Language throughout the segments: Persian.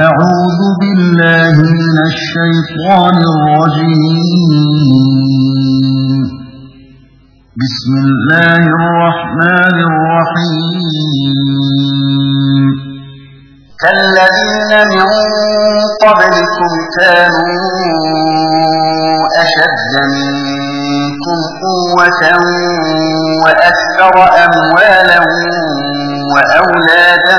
أعوذ بالله من الشيطان الرجيم. بسم الله الرحمن الرحيم. كالذين من قبلكم كانوا أشد منكم قوة وأكثر أموالا وأولادا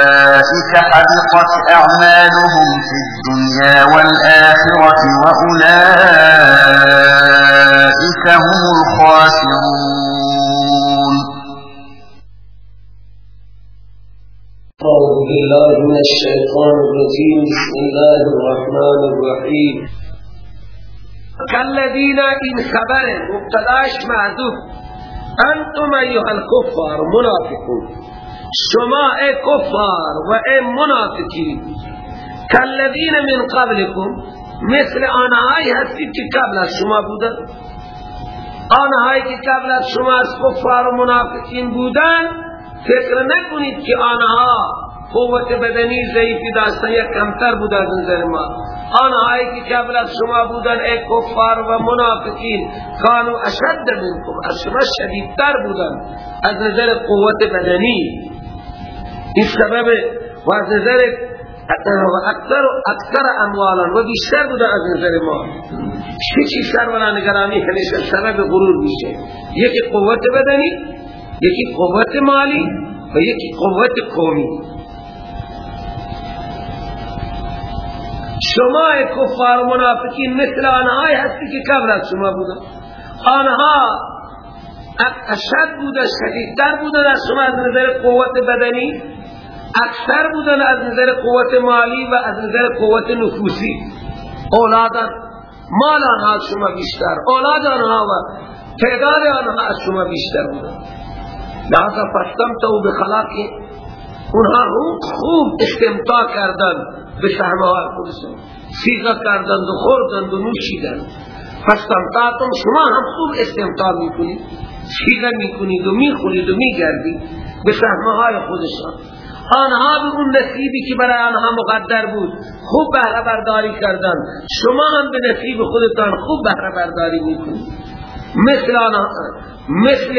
حبطت أعمالهم في الدنيا والآخرة وأولئك هم الخاسرون. أعوذ بالله من الشيطان الرجيم. بسم الله الرحمن الرحيم. كالذين إن خبر مبتداش معذوب. أنتم ایها الكفار منافقون. شما ای کفار و ای منافقین کالذین من قبلكم مثل آنهایی هستی که قبل از شما بودن. آنهایی که قبل از شما از کفار و منافقین بودن فکر نکنید که آنها قوت بدنی ضعیفی داشتن یا کمتر بود از نظر ما. آنهایی که قبل از شما بودن ای کفار و منافقین کانو اشد منکم از شما شدیدتر بودن از نظر قوت بدنی. این سبب و از نظر و اکثر اکثر اموالا و بیشتر بودن از نظر ما. چه چیز سروران نگرامی همیشه سبب غرور میشه. یکی قوت بدنی یکی قوت مالی و یکی قوت قومی. شما کفار منافقین مثل آنهایی هستی که قبل شما بودن. آنها اشد بودن شدیدتر بودن از شما از نظر قوت بدنی. اکثر بودن از نظر قوت مالی و از نظر قوت نفوسی. اولادن مال آنها از شما بیشتر اولاد آنها و تعداد آنها از شما بیشتر بودن لحظا فستمتو بخلاقی اونها خوب استمتاع کردن به سهمهای خودشون. سیغه کردند و خوردند و نوشیدند. فستمتعتم شما هم خوب استمتاع می‌کنید. سیغه می‌کنید و می‌خورید و میگردید به سهمهای خودشان. آنها به اون نصیبی که برای آنها مقدر بود خوب بهره برداری کردن شما هم به نصیب خودتان خوب بهره برداری می‌کنید. مثل آنها مثل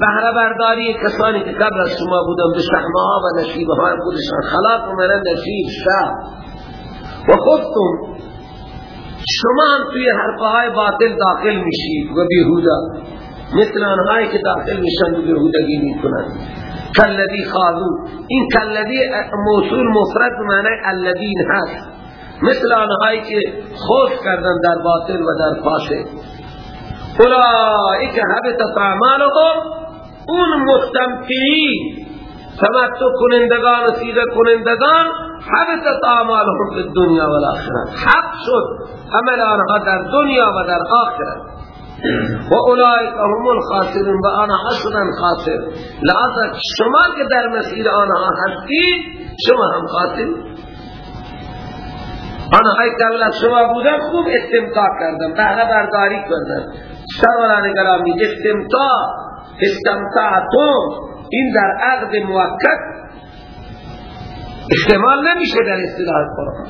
بهره برداری کسانی که قبل از شما بودن به سهمها و نصیبهای خودشان. خلاق و من نصیب شب و خودتون شما هم توی حرفهای باطل داخل میشید و بیهودا. مثل آنهایی که داخل میشن و بیهودگی می‌کنن. کالذی خاضو این کالذی موصول مفرد معنی الذین هست. مثل آنهایی که خوش کردن در باطل و در فاسد اولئک حبطت اعمالهم. اون مستمتعین تمتع کنندگان و سیغه کنندگان حبطت اعمالهم فی الدنیا و الاخرت. حق شد عمل آنها در دنیا و در آخرت. و اولئک هم الخاسرون و آنها شدن خاسر لذا شما که در مسیر آنها هستید شما هم خاسر آنهای قبل از شما بودن خوب استمتاع کردن بهره برداری کردن. سروران گرامی استمتاع استمتاعتم این در عقد موقت استعمال نمیشه در اصطلاح قرآن.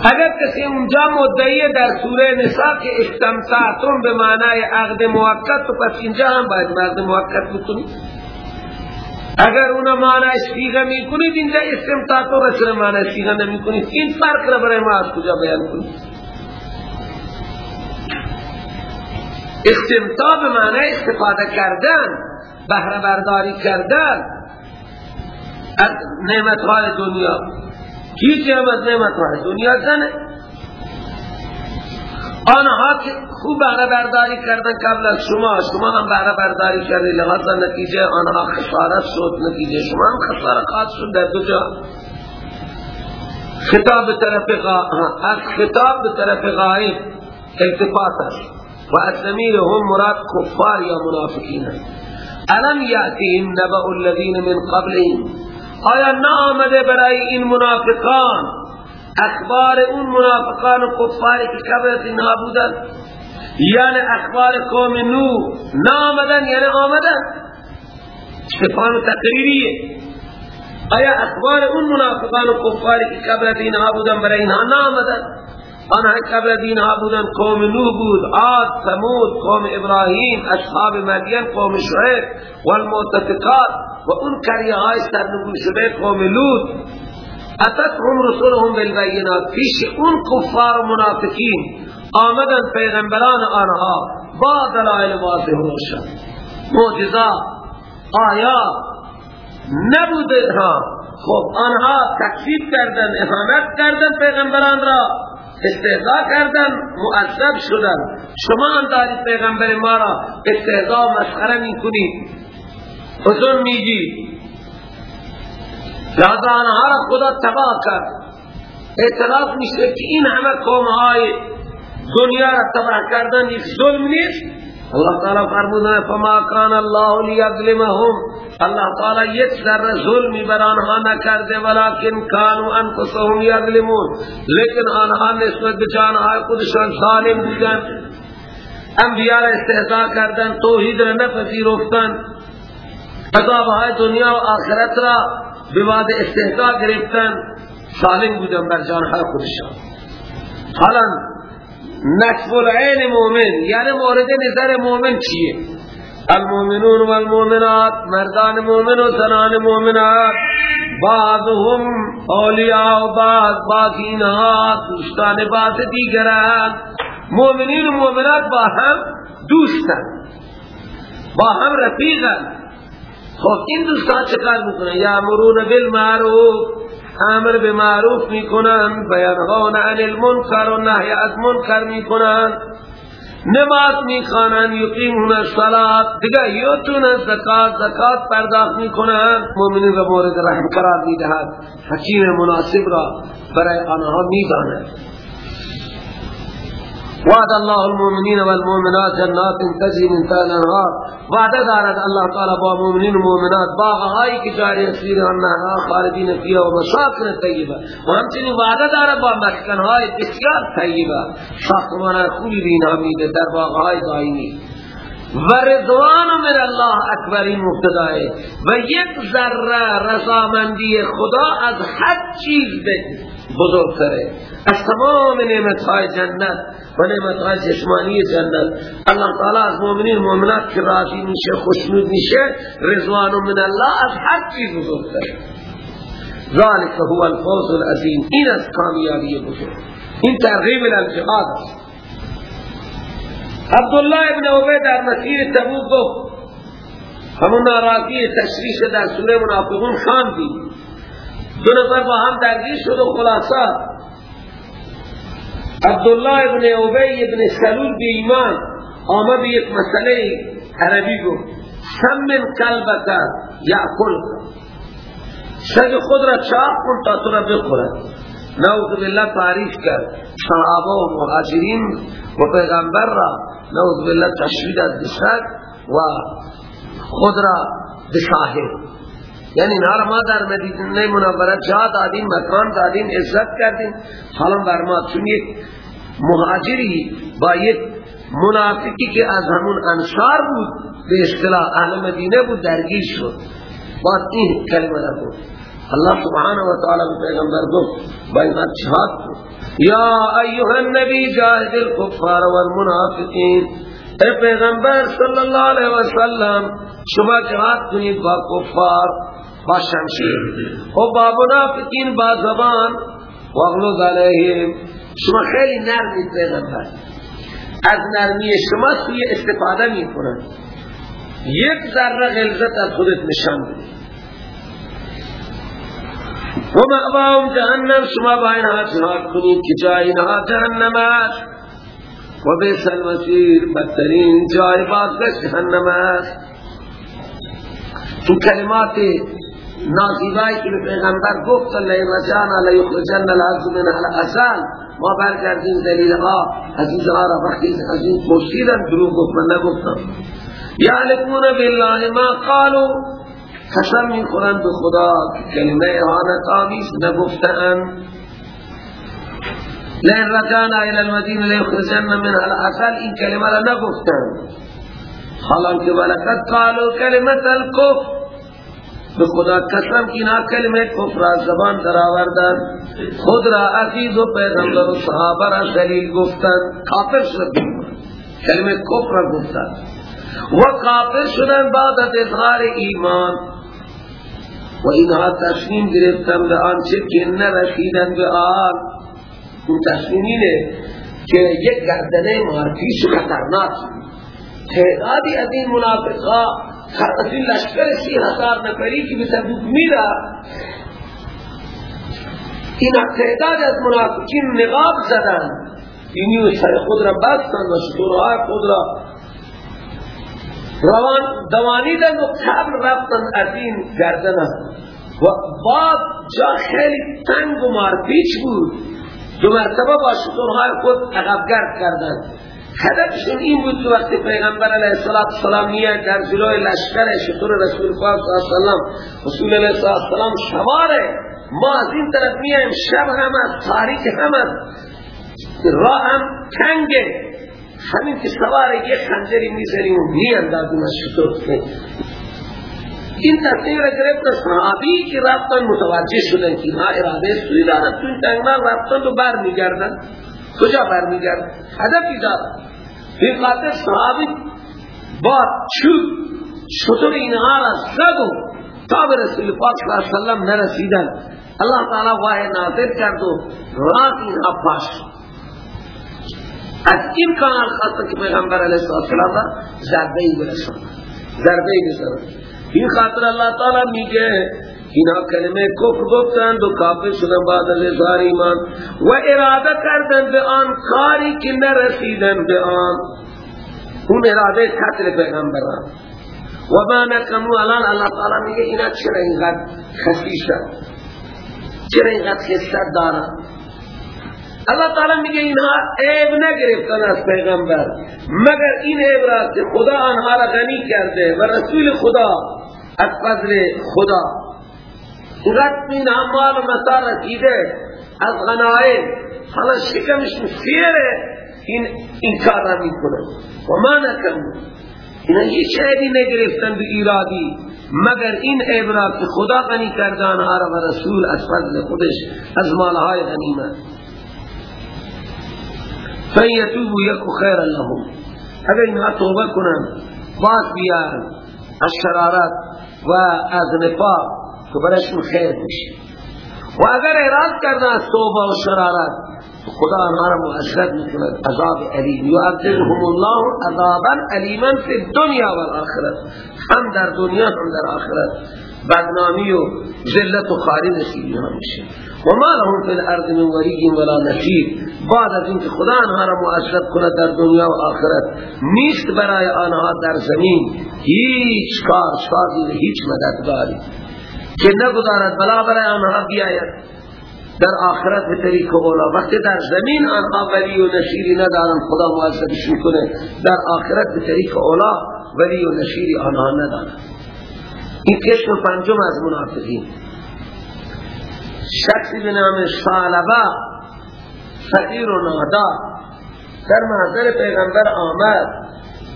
اگر کسی اونجا مدعی در سوره نساء که استمتاعتم به معنای عقد موقت تو پس اینجا هم باید عقد موقت بکنید اگر اونا معنی سیغه می کنید اینجا استمتاع تو رسل معنی سیغه نمی کنید این فرق را برای ما از کجا بیان کنید استمتاع به معنی استفاده کردن بهره برداری کردن از نعمتهای دنیا. هیچی هم از نعمتهای دنیا زنه. آنها که خوب بهره برداری کردن قبل از شما شما هم بهره برداری کردی لحاظا نتیجه آنها خسارت شد نتیجه شما هم خسارت شد در دو جا. خطاب به طرف غائب از خطاب به طرف غائب التفات است. و ازمیر هم مراد کفار یا منافقین الم یأتیهم نبأ الذین من قبلهم؟ آیا نه آمده برای این منافقان اخبار اون منافقان و کفاری که قبل از اینها بودن یعنی اخبار قوم نو نه آمدن یعنی آمدن؟ شفان تقریریه. آیا اخبار اون منافقان و کفاری که قبل از اینها بودن برای اینها نه آمدن آنها قبل از اینها بودن قوم نو بود عاد ثمود قوم ابراهیم اصحاب مدین قوم شعیب والمعتفقات و اون کریه های سرنگون شده قوم لوط. اتتهم رسولهم بالبینات. پیش اون کفار و منافقین آمدن پیغمبران آنها با دلائل واضح روشن. معجزات آیات نبوده ها. خب آنها تکذیب کردن اهانت کردن پیغمبران را. استهزا کردن معذب شدن. شما هم دارید پیغمبر ما را استهزا و مسخره می کنید حضور میگی. لذا آنها را خدا تباه کرد. اعتراف میشه که این همه قوم های دنیا را تباه کردن یک ظلم نیست. اللہ تعالی فرمودن فما کان اللہ لیظلمهم اللہ تعالی یک ذره ظلمی بر آنها نکرده ولكن كانوا انفسهم یظلمون۔ لیکن آنها نسبت به جانهای خودشان ظالم بودن۔ انبیاء را استهزاء کردن توحید را نپذیرفتن۔ عذابهای دنیا و آخرت را به واد استهزاء گرفتن۔ ظالم بودن بر جانهای خودشان۔ حالا نصف العین مومن. یعنی مورد نظر مومن چیه؟ المومنون والمومنات مردان مومن و زنان مومنات بعضهم اولیاء و بعض باقینات دوستان بعض دیگران. مومنین و مومنات با هم دوستن با هم رفیقن. خب این دوستان چه کار می‌کنن؟ یامرون بالمعروف. امر به معروف می‌کنن بیانهان عن المنکر و نهی از منکر می‌کنن. نماز می‌خوانن یقیمون الصلاة. دیگه یوتون زکات زکات پرداخت می‌کنن. مومنین را مورد رحم قرار می‌دهد. حکیم مناسب را برای آنها می‌داند. وعد الله المؤمنین والمؤمنات جنات تجری من تحتها الانهار وعده دارد الله تعالی با مؤمنین و مؤمنات باغهایی که جاری اسیر آنها خالدین فیها و مساکن طیبه. و همچنین وعده دارد با مسکنهای بسیار طیبه. ساختمان خوبی بینها میده در باغهای دائمی و رضوان من الله اکبرین مبتدای. و یک ذره رضامندی خدا از هر چیز بزرگتره. از تمام نعمت های جنت و نعمت های جسمانی جنت الله تعالی از مؤمنین مؤمنات که راضی میشه خوشنود میشه رضوان من الله از هر چیز بزرگتره. ذالک هو الفوز العظیم. این از کامیابی بزرگ. این ترغیب الالجهاد است. ابن عبی در مسیر تبوک گفت همون ناراضی تشریح در سوره منافقون خاندی دو نفر با هم درگیر شد و خلاصا عبدالله ابن عبی ابن سلول به ایمان آمد به یک مسئله عربی گفت. سمن قلبک یعقل سگ خود را چاق کن تا تو را بخورد نعوذ بالله تعریف کرد. صحابه و مهاجرین و پیغمبر را نعوذ بالله تشوید از بسد و خود را بساهر یعنی نار ما در مدینه منوره جا دادیم مکان دادیم عزت کردیم. حالا بر ما چون یک مهاجری با یک منافقی که از همون انصار بود به اصطلاح اهل مدینه بود درگیر شد. بعد این کلمه را بود الله سبحانه و تعالی به پیغمبر گفت با این یا ایها النبی جاهد الكفار والمنافقین اے پیغمبر صلی اللہ علیہ وسلم شما جهاد کنید با کفار. با شمشیر. و با منافقین با زبان واغلوز علیهم. شما خیلی نرمید پیغمبر. از نرمی شما سوی استفاده می کنن یک ذره غلظت از خودت نشان بدید و مأواهم جهنم. شما با اینها جهاد کنید که جای اینها جهنم است. و بیس المسیر بدترین جای بازگشت جهنم است. تو کلمات نازیبایی که پیغمبر گفت وسلم لیخرجن العز من الاصال ما برگردیم دلیل ها عزیز ها را وقتی از این پرسیدن دروغ گفت من نگفتم. یعلمون بالله ما قالوا. قسم میخورن به خدا کلمه احانت آمیز نگفتن. لئن رجعنا إلى المدینه لیخرجن من الاصل این کلمه را نگفتن. حالانکه ولقد قالوا کلمت الکفر به خدا قسم اینا کلمه کفر زبان در آوردن. خود را عزیز و پیغمبر و صحابه را دلیل گفتن. کافر شد. کلمه کفر گفتن. و کافر شدن بعد از اظهار ایمان. و اینها تصمیم گرفتن به آنچه که نرسیدن به آن. اون تصمیم اینه که یک گردنه مارکیش خطرناک. تعدادی از این منافقا از این لشکر سی هزار نفری که به تبوک میره. این تعداد از منافقین نقاب زدن. و سر خود را بستن و شطورهای خود را. روان دوانیدن و قبل رفتن از این گردن و بعد جا خیلی تنگ و مارپیچ بود. دو مرتبه با شطورهای خود عقب گرد کردن هدفشون این بود که وقتی پیغمبر علیه السلام میاد در جلوی لشکر شطور رسول پاک صلی اللہ علیہ وسلم رسول علیه السلام شماره. ما از این طرف میایم شب هم از تاریک هم از راه هم تنگه همین که سوار یک خنجری می‌زنیم و میاندازیم از شطور این تصمیم را گرفت صحابی که رفتن متوجه شدن که ما اراده سوی دارد تو این تنگمان رفتن و بر میگردن کجا بر میگردن هدفی دارد. این خاطر صحابی با چوب شطور اینها را زد و تا به رسول پاک صلی اللہ علیہ وسلم نرسیدن. اللہ تعالی وحی نازل کرد و رات اینها پاش از این کانال خواستن که پیغمبر علیه السلام را ضربه ای برسن ضربه ای برسن این خاطر اللہ تعالی میگه اینا کلمه کفر گفتند و کافر شدن بعد از اظهار ایمان. و اراده کردن به آن کاری که نرسیدن به آن. اون اراده قتل پیغمبران و ما نکمو الان اللہ تعالی میگه اینا چرا اینقدر خسیشن چرا اینقدر خسیشت دارن؟ اللہ تعالی میگه اینها عیب نگرفتن از پیغمبر. مگر این عیب را خدا آنها را غنی کرده و رسول خدا از فضل خدا. اینقدر این اعمال و مسار از غنائم. حالا شکمش سیره این این کار را می‌کنه. و ما نکن اینا هیچ عیبی نگرفتن به ایرادی. مگر این که خدا غنی کرده آنها و رسول از فضل خودش از مالهای غنیمت فیتوبو یکو خیر لهم. اگر اینها توبه کنن باز بیارن از شرارت و از نفاق. که برشون خیر میشه و اگر اعراض کردن از توبه و شرارت خدا آنها را می‌کند. عذاب علیم یعذبهم الله عذابا علیما فی الدنیا و الاخرت هم در دنیا هم در آخرت. بدنامی و ذلت و خاری نصیبی ها میشه. و ما لهم فی الارض من ولی ولا نصیر. بعد از اینکه خدا آنها را معذب کند در دنیا و آخرت نیست برای آنها در زمین هیچ کار شادی هیچ مددگاری. که نگذارد بلا برای آنها بیاید. در آخرت به طریق اولا وقتی در زمین آنها ولی و نشیری ندارن خدا معذبشون کنه در آخرت به طریق اولا ولی و نشیری آنها ندارن این قسم پنجم از منافقین. شخصی به نام سالبه فقیر و نادا در محضر پیغمبر آمد.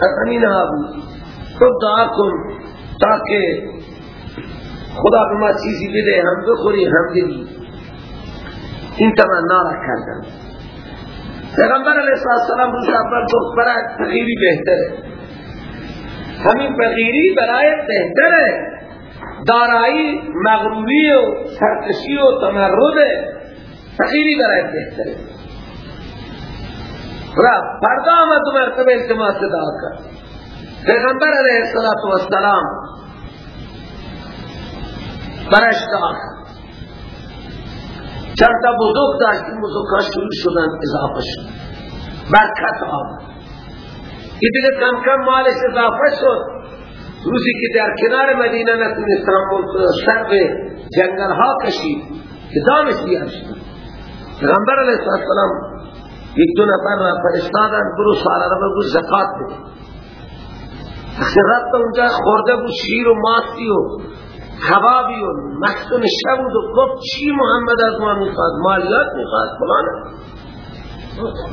از همین ها بود. خود دعا کن تاکه خدا به ما چیزی بده هم بخوری هم بدی این تمنا را کردن. پیغمبر علیه السلام روز اول گفت برای فقیری بهتره. همین فقیری برای بهتره. دارایی مغروری و سرکشی و تمرد فقیری برای بهتره. رفت پردا آمد دو مرتبه التماس دعا کرد. پیغمبر علیه السلام برایش دعا کرد چند تا بزرگ داشت این بزرگا شروع شدن اضافه شد. برکت آمد این دیگه کم کم مالش اضافه شد. روزی که در کنار مدینه نتونست تحمل کنه سر به جنگل ها کشید که دامش بیار شد پیغمبر علیه السلام یک دو نفر را فرستادن برو ساله را بگو زکات بده. اخی رفت اونجا خورده بود شیر و ماستی و کبابی و نشه بود و گفت چی محمد از ما می‌خواد؟ مالیات می‌خواد فلانه.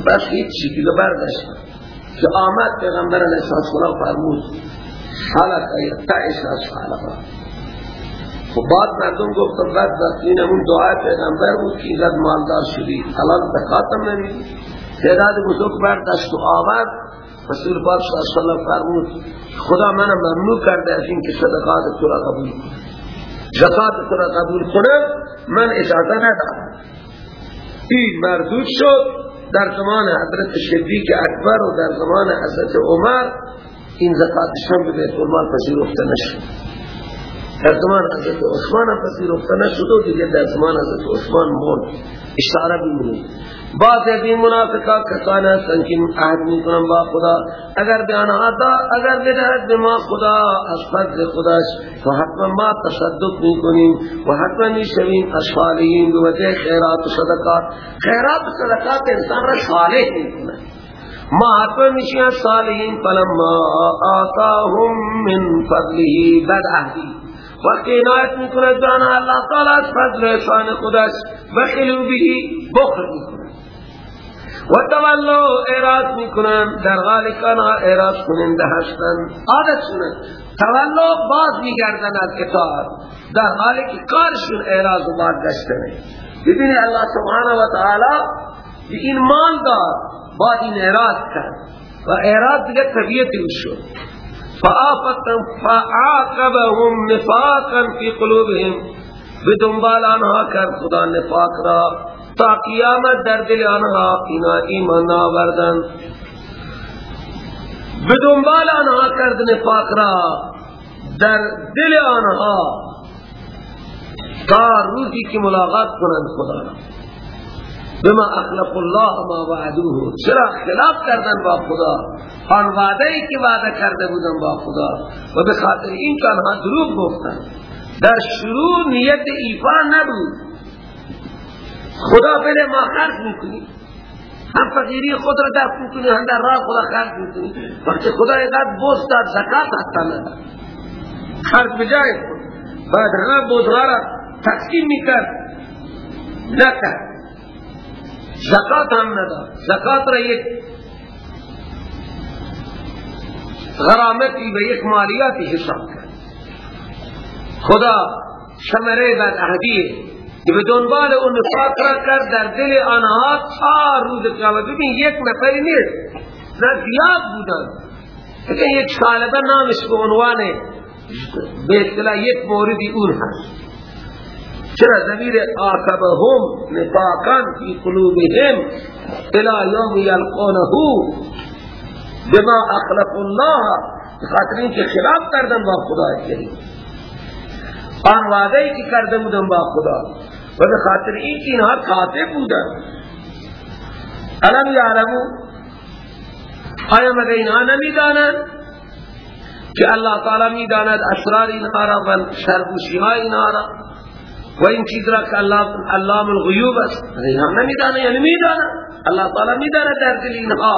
بس هیچ چی دیگه برداشت که آمد پیغمبر علیه السلام فرمود حالت ایرتعش از حالت و بعد مردم گفت بعد این همون دعای پیغمبر بود که اینقدر مالدار شدی. الان بخاتم نمی. تعداد بزرگ برداشت و آمد. رسول پاک صلی اللہ فرمود خدا من ممنوع کرده از این که صدقات تو را قبول زکات را قبول کنم من اجازه ندارم. این مردود شد. در زمان حضرت شدیق اکبر و در زمان حضرت عمر این زکاتشان به بیت المال پذیرفته نشد. در زمان حضرت عثمان هم پذیرفته نشد و دیگه در زمان حضرت عثمان مرد اشاره بیمونید بعض از این منافقا کسان هستن که عهد می‌کنن با خدا. اگر به آنها دا اگر بدهد به ما خدا از فضل خداش تو حتما ما تصدق می‌کنیم و حتما می‌شویم از صالحین به وجه خیرات و صدقات. خیرات و صدقات انسان را صالح می‌کنن ما حتما میشیم از صالحین. فلما آتاهم من فضله بد عهدی وقتی عنایت می‌کند به آنها اللہ تعالی از فضل احسان خداش بخلو بهی بخل می‌کند و تولو اعراض می‌کنن در حالی که آنها اعراض کننده عادت شونه تولو باز میگردن از اطاعت در حالی که کارشون اعراض و باز گشتنه ببینی الله سبحانه و تعالی این مال دار بعد این اعراض کرد. و اعراض دیگه طبیعتی شد فعاقبهم نفاقا فی قلوبهم. بدنبال آنها کرد خدا نفاق را، تا قیامت در دل آنها اینا ایمان آوردن. به دنبال آنها کرد نفاق را، در دل آنها تا روزی که ملاقات کنند خدا را. بما اخلق الله ما وعدوه. چرا خلاف کردن با خدا؟ آن وعده ای که وعده کرده بودن با خدا. و به خاطر این که آنها دروغ گفتن در شروع نیت ایفا نبود. خدا بله ما خرج می‌کنی. هم فقیری خود را دفت می‌کنی هم در راه خدا خرج می‌کنی. وقتی خدا اینقدر بوز داد زکات حتی نداد خرج بجای خود. بعد همه بوزها را تقسیم می‌کرد. نکرد. زکات هم نداد زکات را یک غرامتی و یک مالیاتی حساب کرد. خدا شمره بعد اهدیه که به دنبال اون نفاق را کرد در دل آنها تا روز قیامت ببین یک نفری نیست. نه زیاد بودن. لیکن یک طالبه نامش به عنوان به اصطلاح یک موردی اون هست. چرا زمیر آقبهم نفاقا فی قلوبهم إلى یوم یلقونه. بما اخلق الله خاطر این که خلاف کردن با خدا کریم. آن وعده ای که کرده بودن با خدا. و به خاطر این که اینها کاتب بودن. علم یعلمو آیا مگه اینها نمیدانند که الله تعالی میداند اسرار اینها را و شرگوشی های اینها را؟ و این چیز را که الله علام الغیوب است. اینها نمی‌دانند یعنی می‌دانند الله تعالی می‌داند در دل اینها.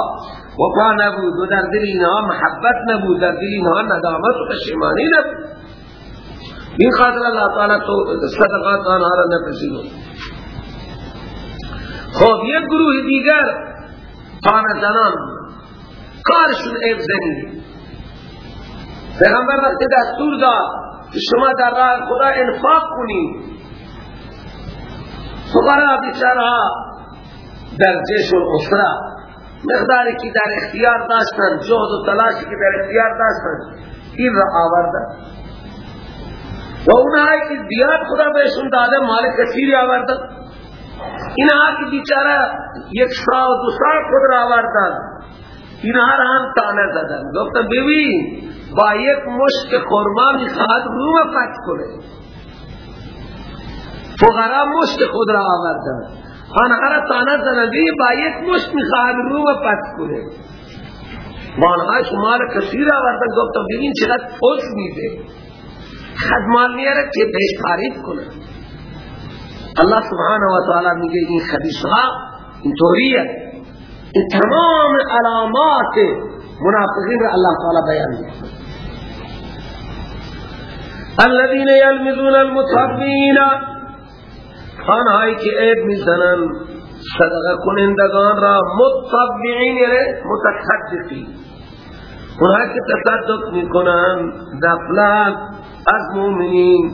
وفا نبود و در دل اینها محبت نبود در دل اینها ندامت و پشیمانی نبود. این خاطر اللہ تعالی تو صدقات آنها را نپذیرو خب یک گروه دیگر خانه زنان. کارشون عیب زنی پیغمبر وقتی دستور داد شما در راه خدا انفاق کنید. فقرا بیچارها در جیش و اسرا مقداری که در اختیار داشتن جهد و تلاشی که در اختیار داشتن این را آوردن و اونهایی که زیاد خدا بهشون داده مال کثیری آوردن اینها که بیچاره یک سا و دو سا خود را آوردن. اینها را هم تانه زدن. گفتن ببین با یک مشک خورما می‌خواد روم فتح کنه. فقرا مشک خود را آوردن. آنها را تانه ببین با یک مشک می‌خواد روم فتح کنه. مانهای شمال کثیر آوردن. گفتن ببین چقدر پوش میده. خدمال میاره که بهش تعریف کنه. الله سبحانه و تعالی میگه این خبیث ها این طوریه این تمام علامات منافقین را الله تعالی بیان می‌کنه. الذين يلمزون المتطبعين آنهایی که عیب می‌زنن صدقه کنندگان را متطبعین یعنی متصدقین اونهایی که تصدق می‌کنن دفلت از مؤمنین.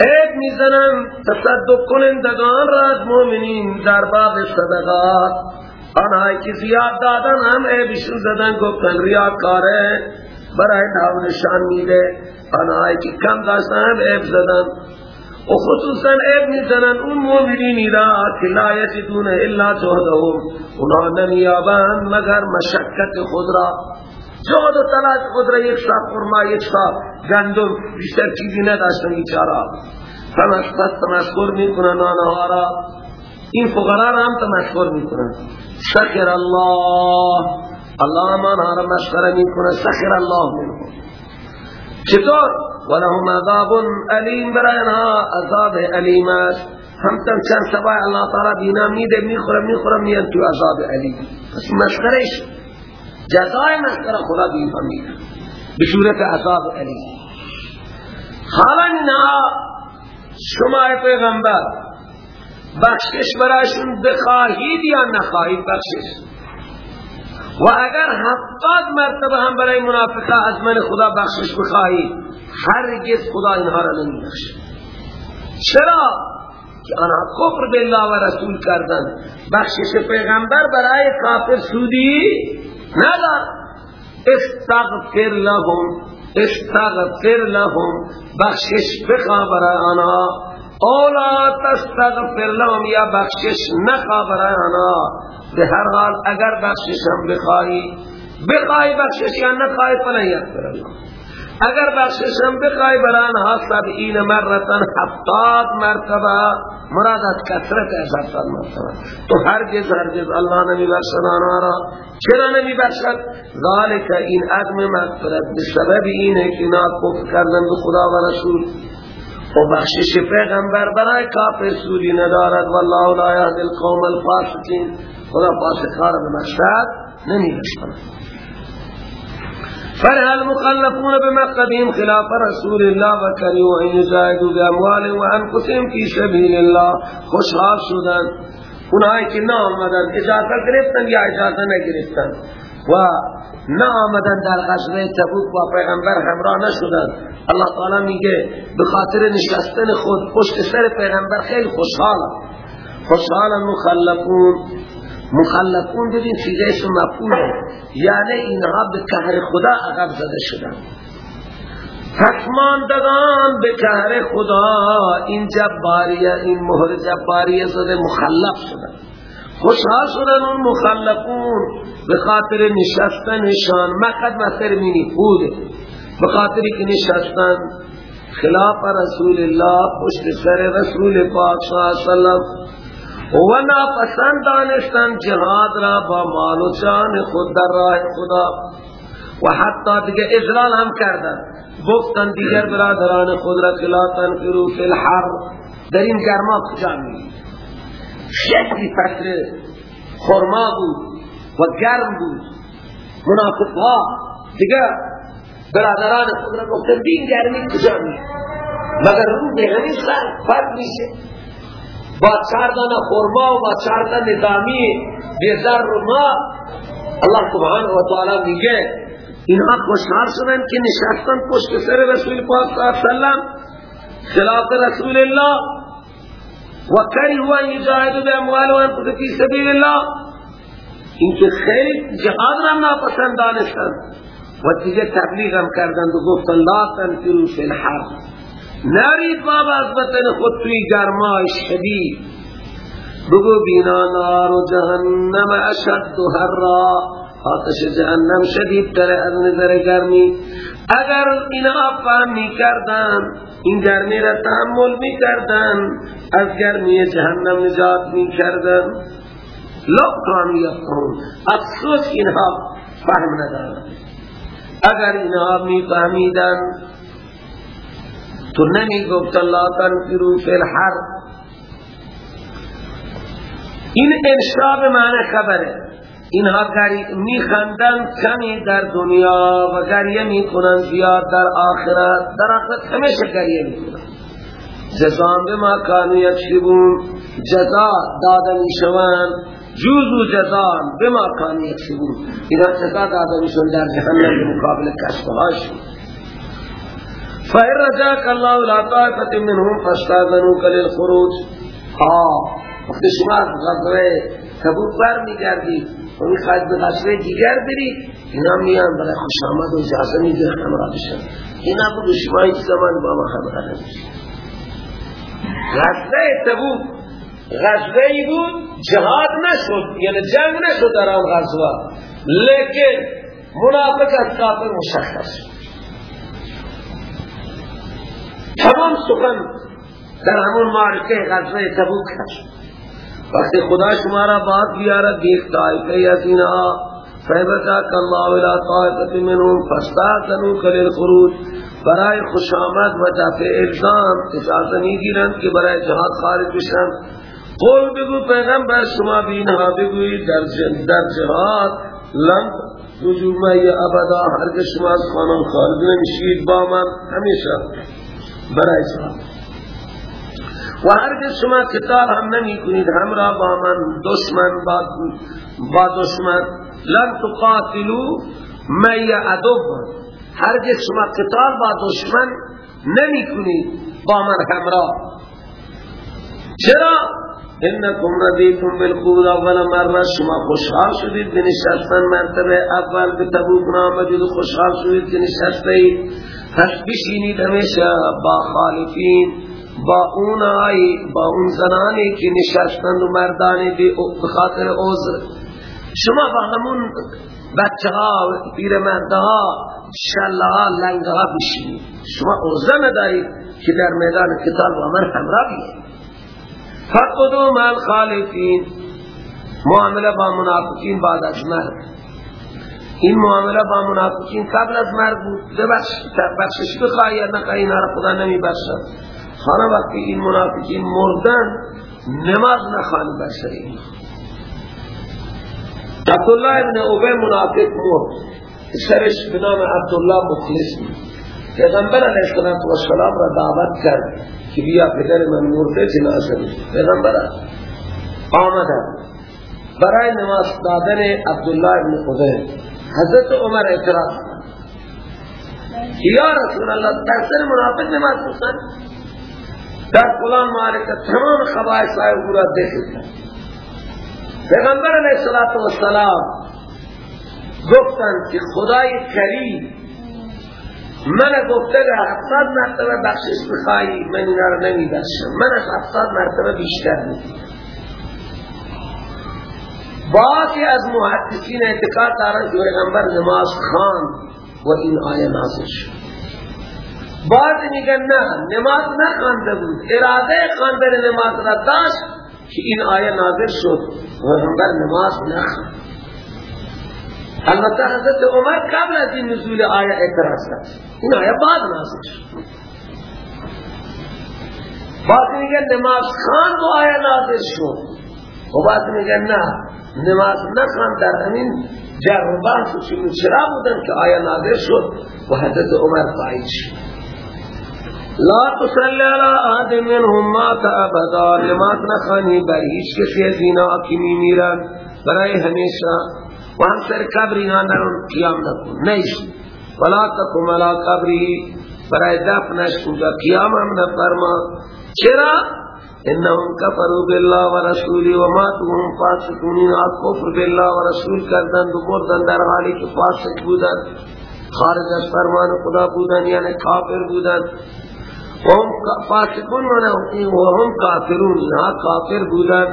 عیب می‌زنن تصدق کنندگان را از مؤمنین در باب صدقات آنهایی که زیاد دادن هم عیبشون زدن گفتن ریاکاره برای ناو نشان میده. آنهایی که کم داشتن هم عیب زدن. و خصوصا عیب می‌زنن اون مؤمنینی را که لا یجدون الا جهدهم. اونا نمیابند مگر مشکت خود را. جهد و تلاش خود را یک سا فرما یک سا گندم بیشتر چیزی نداشتن بیچارا. تمسکت تمسکر می‌کنن آنها را. این فقرا را هم تمسکر می‌کنن. سخر الله. الله من ها را مسخره می‌کنه. سخر الله منهم چطور؟ ولهم عذاب علیم برای آنها عذاب علیم است. هم تن چند سبای اللہ تعالی بینا میده می‌خوره می‌خوره میاد تو عذاب علیم پس مسخرش جزای مسخره خدا بینا میده بصورت عذاب علیم حالا اینا شما پیغمبر بخشش برایشون بخواهید یا نخواهید بخشش؟ و اگر هفتاد مرتبه هم برای منافقه از من خدا بخشش بخواهید هرگز خدا اینها را نمی بخشه چرا؟ که آنها کفر بالله و رسول کردن بخشش پیغمبر برای کافر سودی ندار استغفر لهم استغفر لهم بخشش بخوا برای آنها. اولا تستغفر لهم یا بخشش نخوا برای آنها. به هر حال اگر بخشش هم بخواهی بخواهی بخشش یا نخواهی فلن یغفر اگر بخشش هم بخواهی برای آنها سبعین مرتن هفتاد مرتبه مراد از کثرت از هفتاد مرتبه. تو هرگز هرگز الله نمی بخشد آنها را. چرا نمی بخشد ذالک این عدم مغفرت. به سبب اینه که اینا کفر کردن به خدا و رسول. و بخشش پیغمبر برای کافر سودی ندارد والله لا یهدی القوم الفاسقین. خدا فاسقان به مشهد نمی بخشد فرح المخلفون بمقدهم خلاف رسول الله و کریو ان باموال و انفسهم فی سبیل الله خوشحال شدن اونایی که نه آمدن اجازه گرفتن یا اجازه نگرفتن. و نه آمدن در غزوه تبوک با پیغمبر همراه نشدن الله تعالی میگه به خاطر نشستن خود پشت سر پیغمبر خیلی خوشحال خوشحال مخلفون. مخلفون ببین سیغه مفعول یعنی اینها به کهر خدا عقب زده شدن. پس ماندگان به کهر خدا. این جباریه این مهر جباریه زده مخلف شدن. خوشحال شدن اون مخلفون. به خاطر نشستنشان مقد مستر مینی بوده به خاطری که نشستن خلاف رسول الله پشت سر رسول پاک صلی اللہ علیہ وسلم. و ناپسند دانستن جهاد را با مال و جان خود در راه خدا. و حتی دیگه اجلال هم کردن. گفتن دیگر برادران خود را خلا تنفرو فی الحر. در این گرما کجا می خیلی فصل خرما بود و گرم بود. منافق ها دیگه برادران خود را گفتن دین گرمی کجا می مگر روز همین سال فرد میشه؟ با چار دانه خورما و با چار دانه نظامی بیزر ما الله سبحانه و تعالی میگه اینها خوشحال شدن که نشستن پشت سر رسول پاک صلی اللہ علیہ وسلم خلاف رسول الله. و کری هو یجاهد به اموال و فی سبیل الله. اینکه خیلی جهاد را ناپسند دانستن و دیگه تبلیغ هم کردند و گفتن لا تنفروا فی الحرب. نرید بابا از بطن خود توی گرمای شدید. بگو بینا نار و جهنم اشد و هر را. آتش جهنم شدید تر از نظر گرمی. اگر اینا فهم کردن این گرمی را تحمل می کردن از گرمی جهنم نجات می کردن لقران یفهم افسوس اینها فهم ندارن. اگر اینها می فهمیدن تو نمی گفت اللہ تنفرو فی الحر. این انشاء به معنی خبره. اینها میخندن کمی در دنیا و گریه می‌کنن زیاد در آخرت. در آخرت همیشه گریه می‌کنن. جزان به ما کانو یکشبون جزا داده می‌شوند جوزو جزان به ما کانو یکشبون اینا جزا داده میشون در جهنم به مقابل کشفهاش. فإن رجاك الله لا طائفة منهم فاستاذنوك للخروج. آه وقت شما غزوه تبوک بر میگردی و می‌خواید به غزوه دیگر برید اینا میان برای خوش آمد و اجازه میده همراه بشن. اینا بود شما زمان با ما همراه نمیشه غزوه تبوک غزوه ای بود جهاد نشد یعنی جنگ نشد در آن غزوه. لیکن منافق از کافر مشخص تمام سخن در همون معرکه غزوه تبوک هست. پس خدا شمارا بات بھی آ رہا دیکھ یسینا فیبتا کاللہ کلیل خروج۔ برای خوشامد و دفع الزام اجازہ نہیں گیرن کہ برای جہاد خارج بشن۔ قول بگو پیغمبر شما بینها بگوی در, در ابدا هرگز شما از خانم خارج نمیشید با من۔ ہمیشہ برای جهاد و هرگز شما کتاب هم نمی کنید همراه با من دشمن با, با دشمن. لن تقاتلو می ادب هرگز شما کتاب با دشمن نمی کنید با من همراه. چرا؟ انکم ردیتم بالقول اول مرمه شما خوشحال شدید به نشستن اول به تبوک نامدید خوشحال شدید که نشسته پس بشینید همیشه با خالفین با اون آئی با اون زنانی که نشستند و مردانی به خاطر عذر شما با همون بچه ها پیر مرده ها شله ها لنگ ها بشینید. شما عذر ندارید که در میدان کتاب با من همراه بید فقدو مال خالفین معامله با منافقین بعد از مرد این معامله با منافقین قبل از مرد بود. بخشش بخواهی یا نخواهی اینا را خدا نمی بخشد حالا وقتی این منافقین مردن نماز نخوانی بر سر این. عبدالله ابن عبی منافق مرد. سرش به نام عبدالله مخلص پیغمبر علیه السلام را دعوت کرد که بیا پدر من مرده جنازه بشه پیغمبر آمدن برای نماز دادن عبدالله ابن عبی حضرت عمر اعتراض یا رسول الله در سر منافق نماز بخوان در فلان معرکه تمام های او را دخل پیغمبر علیه السلام گفتن که خدای کریم من گفته که هفتاد مرتبه بخشش بخواهی من اینا را نمی بخشم من از هفتاد مرتبه بیشتر میدیم بعضی از محدثین اعتقاد دارن که پیغمبر نماز خان و این آیه نازل شد. بعض میگن نه نماز نخوانده بود. اراده خواندن نماز را داشت که این آیه نازل شد. پیغمبر نماز نخواند البته حضرت عمر قبل از این نزول آیه اعتراض کرد. این آیه بعد نازل شد. بعض میگن نماز خان و آیه نازل شد. و بعض میگن نه نماز نخوان در همین جر و بحث بودن که آیه نازل شد و حضرت عمر قائد شد. لا تصلی علی آد منهم مات ابدا نماز نخانی بر هیچ کسی از اینا که میمیرن. برای همیشه. و هم سر قبر اینا نرون قیام نکن. نیش ولا تکم علی قبری. برای دفنش کجا قیام هم نفرما. چرا؟ انهم کفروا بالله و رسولی و ماتوا هم فاسقون. اینا کفر بالله و رسول کردن و مردن در حالی که فاسق بودن خارج از فرمان خدا بودن یعنی کافر بودن هم فاسقون و هم کافرون نا کافر بودن۔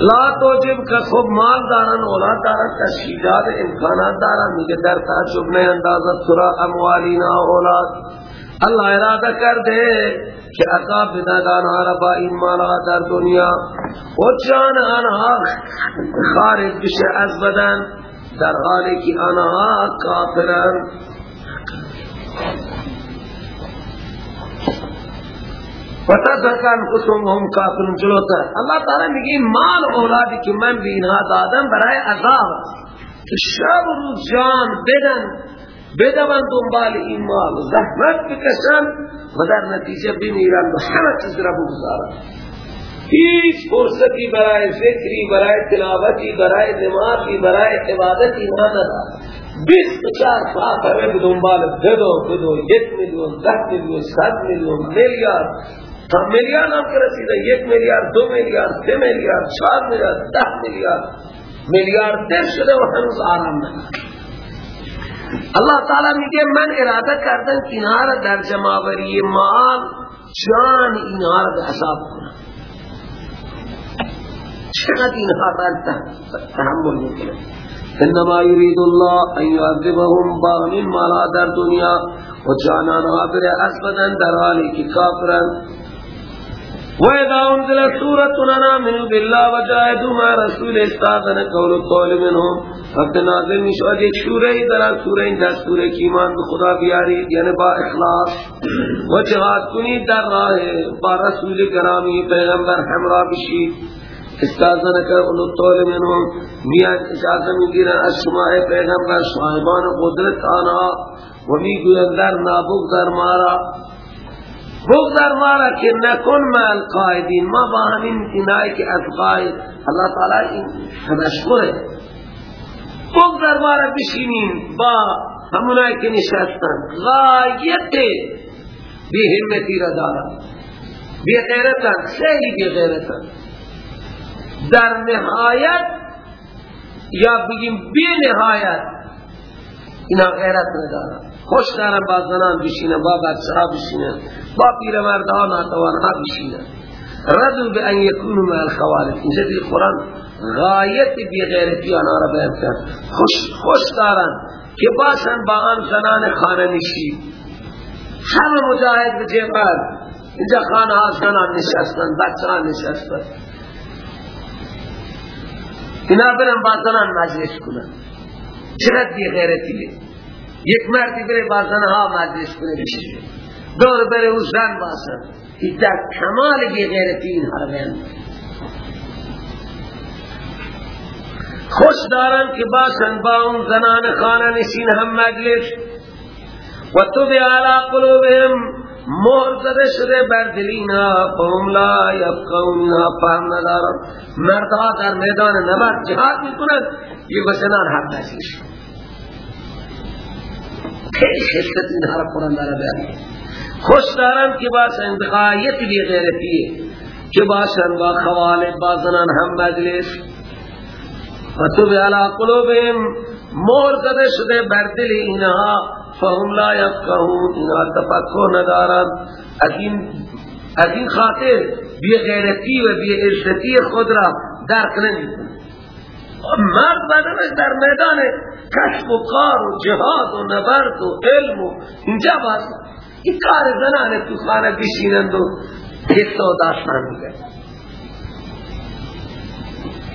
لا توجب که خب مال دارن اولاد دارن تشکیدات امکانات دارن میگه در تعجب نه اندازت سرا اموالینا اولاد۔ اللہ ارادہ کر دے کہ عذاب بدادان آرہ با این مالا در دنیا۔ و جان آنها خارج بشه از بدن در حالی که آنها کافرن۔ و تذکر خصوم هم کافرون جلوتر اللہ تعالی میگه مال اولادی که من به اینها دادم برای عذاب که شب روز جان بدن بدون دنبال این مال. زحمت بکشن و در نتیجه بمیرن و همه چیز را بگذارن. هیچ فرصتی برای ذکری برای تلاوتی برای نمازی برای عبادتی ندارن. بیست چار ساعت همه به دنبال بدو بدو یک میلیون ده میلیون صد میلیون میلیارد. تا میلیارد هم که رسیده. یک میلیارد دو میلیارد سه میلیارد چهار میلیارد ده میلیارد. میلیارد در شده و هنوز آرام نداره اللہ تعالی میگه من اراده کردم که اینها را در جمعوری مال جان اینها را به عذاب کنم. چقدر اینها را تحمل می‌کنه انما يريد الله ان يعذبهم باغن مالا در دنیا و جانانا بر اسبدا در حالی که کافرن وَإِذَا أُنزِلَتْ سُورَةٌ أَنْ آمِنُوا بِاللَّهِ وَجَاهِدُوا مَعَ الرَّسُولِ اسْتَأْذَنَ قَوْلُ الطَّوْلِ مِنْهُمْ۔ وقت نازل میشود یک سوره در سوره این دستور که ایمان به خدا بیارید یعنی با اخلاص۔ و جهاد کنید در راه با رسول گرامی پیغمبر همراه بشید۔ استاذن که اولو طول منهم۔ میان اجازه میگیرن از شما پیغمبر، صاحبان قدرت آنها۔ و میگوین در نابوک در مارا بگذر مارا که نکن مال قائدین ما با همین اینایی که از قائد اللہ تعالی این تمشکره بگذر مارا بشینین با همونایی که نشستن. غایت بی همتی را دارن بی غیرتن. خیلی بی غیرتن. در نهایت یا بگیم بی نهایت اینا غیرت ندارن. خوش دارن با زنان بشینن با بچه بشینن با پیر مردان ناتوان ها بشینن ردو به ان یکونو مع الخوالف اینجا دی قرآن غایت بی غیرتی آنها را بیان کرد. خوش, خوش دارن که باشن با آن زنان خانه نشی همه مجاهد به جبل اینجا خانه ها زنان نشستن بچه ها نشستن. اینا برن با زنان مجلس کنن. چقدر بی غیرتی؟ یک مردی بره با زنها مجلس کنه بشه دور بره او زن باسد این در کمال بی غیرتی این حرمین خوش دارن که باشن با اون زنان خانه نشین هم مجلس. و تو بی علا قلوبهم زده شده بر دلینا فهم لا یفقونها فهم ندارن. مردها در میدان نبرد جهاد می‌کنن. یہ بسنان حد نشیش خیلی خشت اینها را قرآن داره بیان خوش دارن که باشن بغایت بی غیرتیه که باشن با خوال با هم مجلس. و تو بی علا قلوبهم مور زده شده بر دل اینها. فهم لا یفقهون اینها تفکر ندارن از این این خاطر بی غیرتی و بی عزتی خود را درک نمی‌کنه مرد بدنش در میدان کشف و کار و جهاد و نبرد و علم و اینجا باز این کار زنان تو خانه بشینند و حس و داستان بگن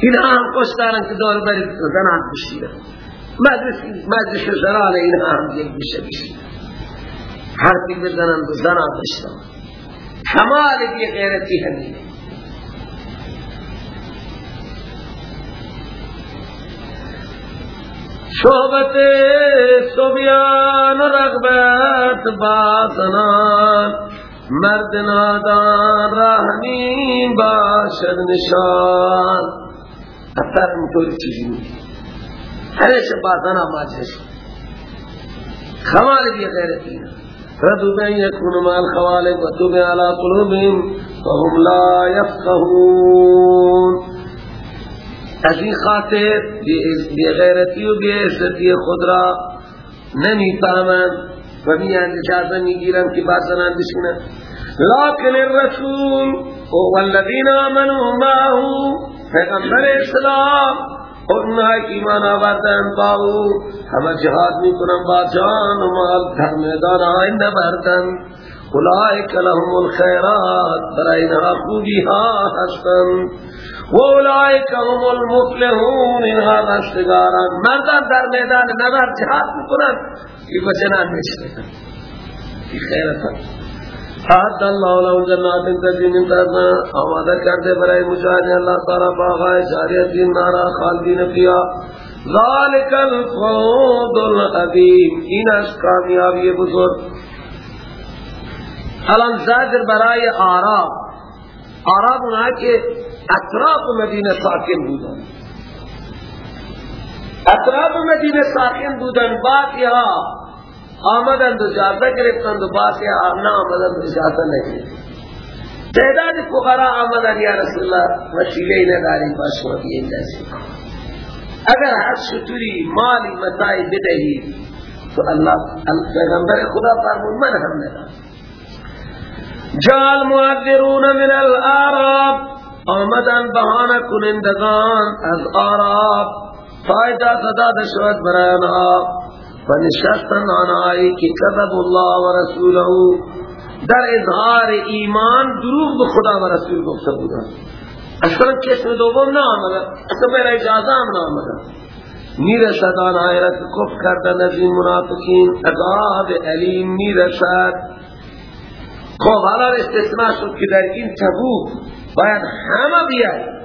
این هم خوش دارن که دور بری زنان بشینند مجلس مجلس زنان این هم یک بشه بشینند حرفی بزنند و زنان بشتن کمال بی غیرتی همینه. صحبت صبیان رغبت بازنان مرد نادان راهنین باشد نشان. اثر اینطوری چیزی میگی همیشه بازنا ماجش خمال بی غیرتی. ردو بین یکون مال خوالب و تو بین علا قلوبهم فهم لا یفقهون. از این خاطر بی غیرتی و بی عزتی خود را نمی فهمند و می اجازه می گیرند که بازنان بشکنند لیکن الرسول والذین آمنوا معه پیغمبر اسلام اور اونهایی که ایمان آوردن با او. همه جهاد می کنن با جان و مال در میدان نبردن اولئک لهم الخیرات برای اینها خوبی ها اولئک هم المفلحون اینها رستگاران مردان در میدان نبرد جهاد میکنن این بچنان میشنن این خیرت حد الله لهم جنات تجری من تحتها آماده کرده برای مجاهدین اللہ تعالی باغای جاریت دین نارا خالدین فیا ذالک الفوض العظیم این از کامیابی بزرگ. الان زجر برای آراب آراب اونها که اطراف مدینه ساکن بودن. اطراف مدینه ساکن بودن باقی ها آمدند و جازه گرفتند و باقی ها نه آمدند و جازه نگرفتند تعداد فقراء آمدن یا رسول الله وسیله نداریم با شما بیه دستی اگر هر شطوری مالی متاعی بدهید تو اللہ پیغمبر خدا فرمون من هم ندارم. جال معذرون من الاراب آمدن بهانه کنندگان از آراب. فایده صدا دشوت برای آنها. و نشستن آنهایی که کذب الله و رسوله. در اظهار ایمان دروغ به خدا و رسول گفته بودن اصلا کسم دوم نه آمدن اصلا میرا اجازه هم نه آمدن می‌رسد آنهایی را که کف کردن از این منافقین. عذاب علیم می‌رسد. خب حالا استثناء شد که در این تبوک باید همه بیاید.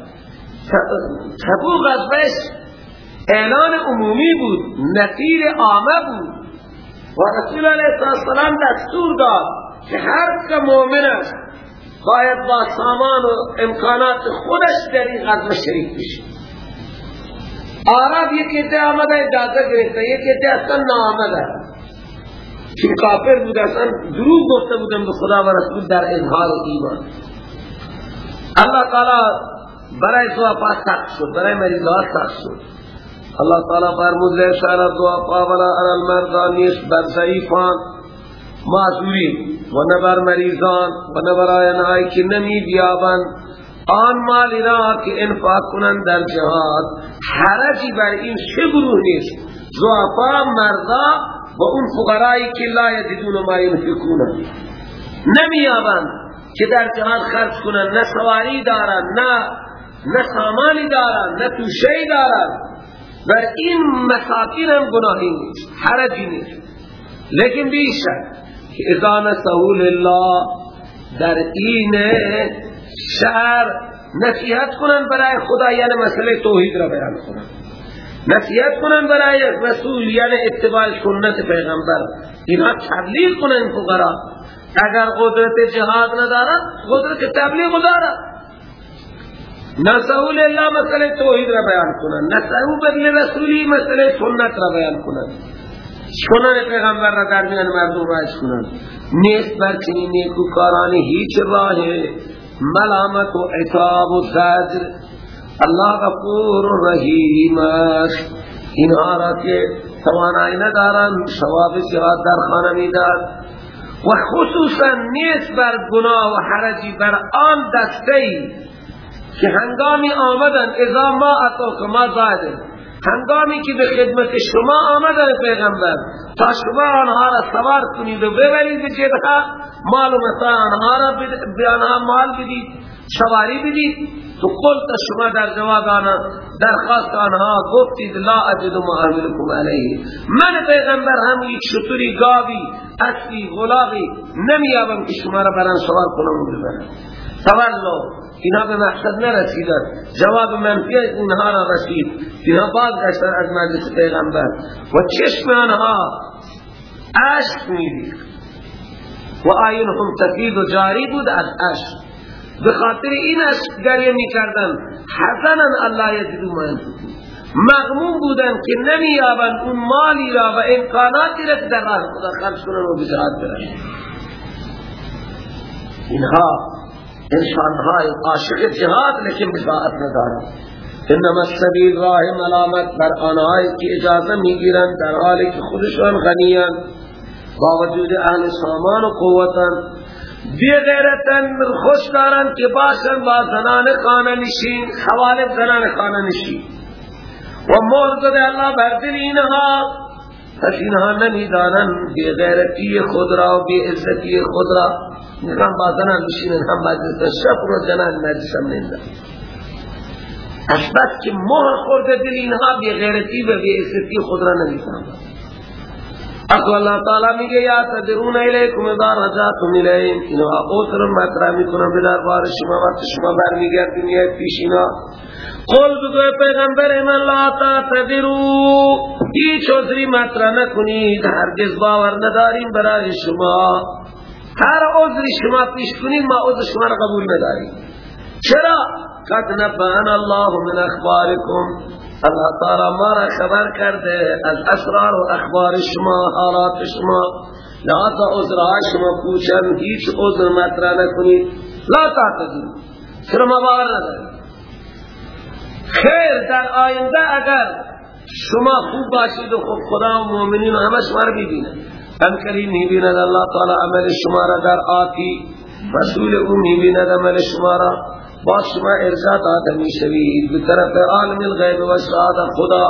تبوک بش اعلان عمومی بود نتیر عامه بود. و رسول علیه السلام دستور داد که هر که مؤمن است باید با سامان و امکانات خودش در این غزم شریک بشه. آراب یکی ته آمده اجازه گرفته یکی ته اصلا نامده چون کافر بود اصلا دروغ گفته بودن به خدا و رسول در اظهار ایمان. اللہ تعالی برای زوافا سخت شد برای مریضات سخت شد. اللہ تعالی فرمود لے شعر دعا قابلا علی نیست بر ضعیفان معذورین و نبر مریضان و نبر آینائی که نمی بیابن آن مالی را که انفاق کنن در جهاد حرجی بر این چه گروه نیست. زعفا مرضا و اون فقرائی که لا یجدون ما ینفقون. نمیابن که در جهاد خرج کنن نه سواری دارن نه نه سامانی دارن نه توشهی دارن بر این مساکین هم گناهی نیست حرجی نیست. لیکن بیشتر که ازان سهول الله در این شهر نصیحت کنن برای خدا یعنی مسئله توحید را بیان کنن نصیحت کنن برای رسول یعنی اتباع سنت پیغمبر. اینا تبلیغ کنن فقرا. اگر قدرت جهاد ندارد قدرت تبلیغ دارد نسول اللہ مسئلہ توحید را بیان کنن. نسعو بدل رسولی مسئلہ سنت را بیان کنن. سنن پیغمبر را در میان مردم رایش کنن. نیست بر چنین نیکو کارانی هیچ راه ملامت و عطاب و زجر. اللہ غفور رحیم است. اینها را که توانایی ندارن ثواب جهاد در خانه می‌داد. و خصوصا نیست بر گناه و حرجی بر آن دسته که هنگامی آمدن اذا ما اتو ما زاده هنگامی که به خدمت شما آمدن پیغمبر تا شما آنها را سوار کنید و ببرید به جدها مال و آنها را به آنها مال بدید سواری بدید. تو قلت شما در جواب آنها درخواست آنها گفتید لا اجد معاملكم علیه. من پیغمبر هم یک شطوری گاوی اصلی غلاقی نمیابم که شما را بران سوار کنم و تولو اینا به مقصد نرسیدن. جواب منفی اینها را رسید. اینها باز گشتن از مجلس پیغمبر. و چشم آنها عشق می‌دید و آینهم تفید و جاری بود از عشق به خاطر این عشق گریه می‌کردن. حسنا الله یجدو ما مغموم بودن که نمیابن اون مالی را و امکاناتی را در راه خدا خرج کنن و بجهاد برن. اینها انسان های عاشق جهاد لیکن بساعت ندارد انما السبیل راه ملامت بر آنهایی که اجازه می‌گیرند در حالی که خودشان غنیان با وجود اهل سامان و قوتن بی غیرتن خوش دارن که باشن با زنان خانه نشین خوالب زنان خانه نشین. و مرزد اللہ بردن اینها پس اینها نمی‌دانن بی غیرتی خود را و بی عزتی خود را هم با زنان بشینن هم مجلس شب رو جنان مجلس هم نیندن اشبت که مهر خورده دل اینها بی غیرتی و بی عزتی خود را نمی‌فهمن اخو اللہ تعالی میگه یا تدرون الیکم اذا رجعتم الیم اینا اوتر مطرح می‌کنم به دربار شما وقت شما برمیگردین میاد پیش اینا. قول بگو پیغمبر من لا تعتذرو هیچ عذری مطرح نکنید. هرگز باور نداریم برای شما. هر عذری شما پیش کنید ما عذر شما را قبول نداریم. چرا؟ قد نبان الله من اخباركم اللہ تعالی ما را خبر کرده از اسرار و اخبار شما حالات شما لحظا عذرها شما پوچن هیچ عذر مطرح نکنید لا تعتذر چرا مبار ندارید. خیر در آینده اگر شما خوب باشید و خوب خدا و مؤمنین و همه شما را ببینه ان کریم اللہ تعالی عمل شما را در آتی رسول او می‌بیند عمل شما را. با شما ارشاد آدمی شوید به طرف عالم الغیب و شهادت خدا.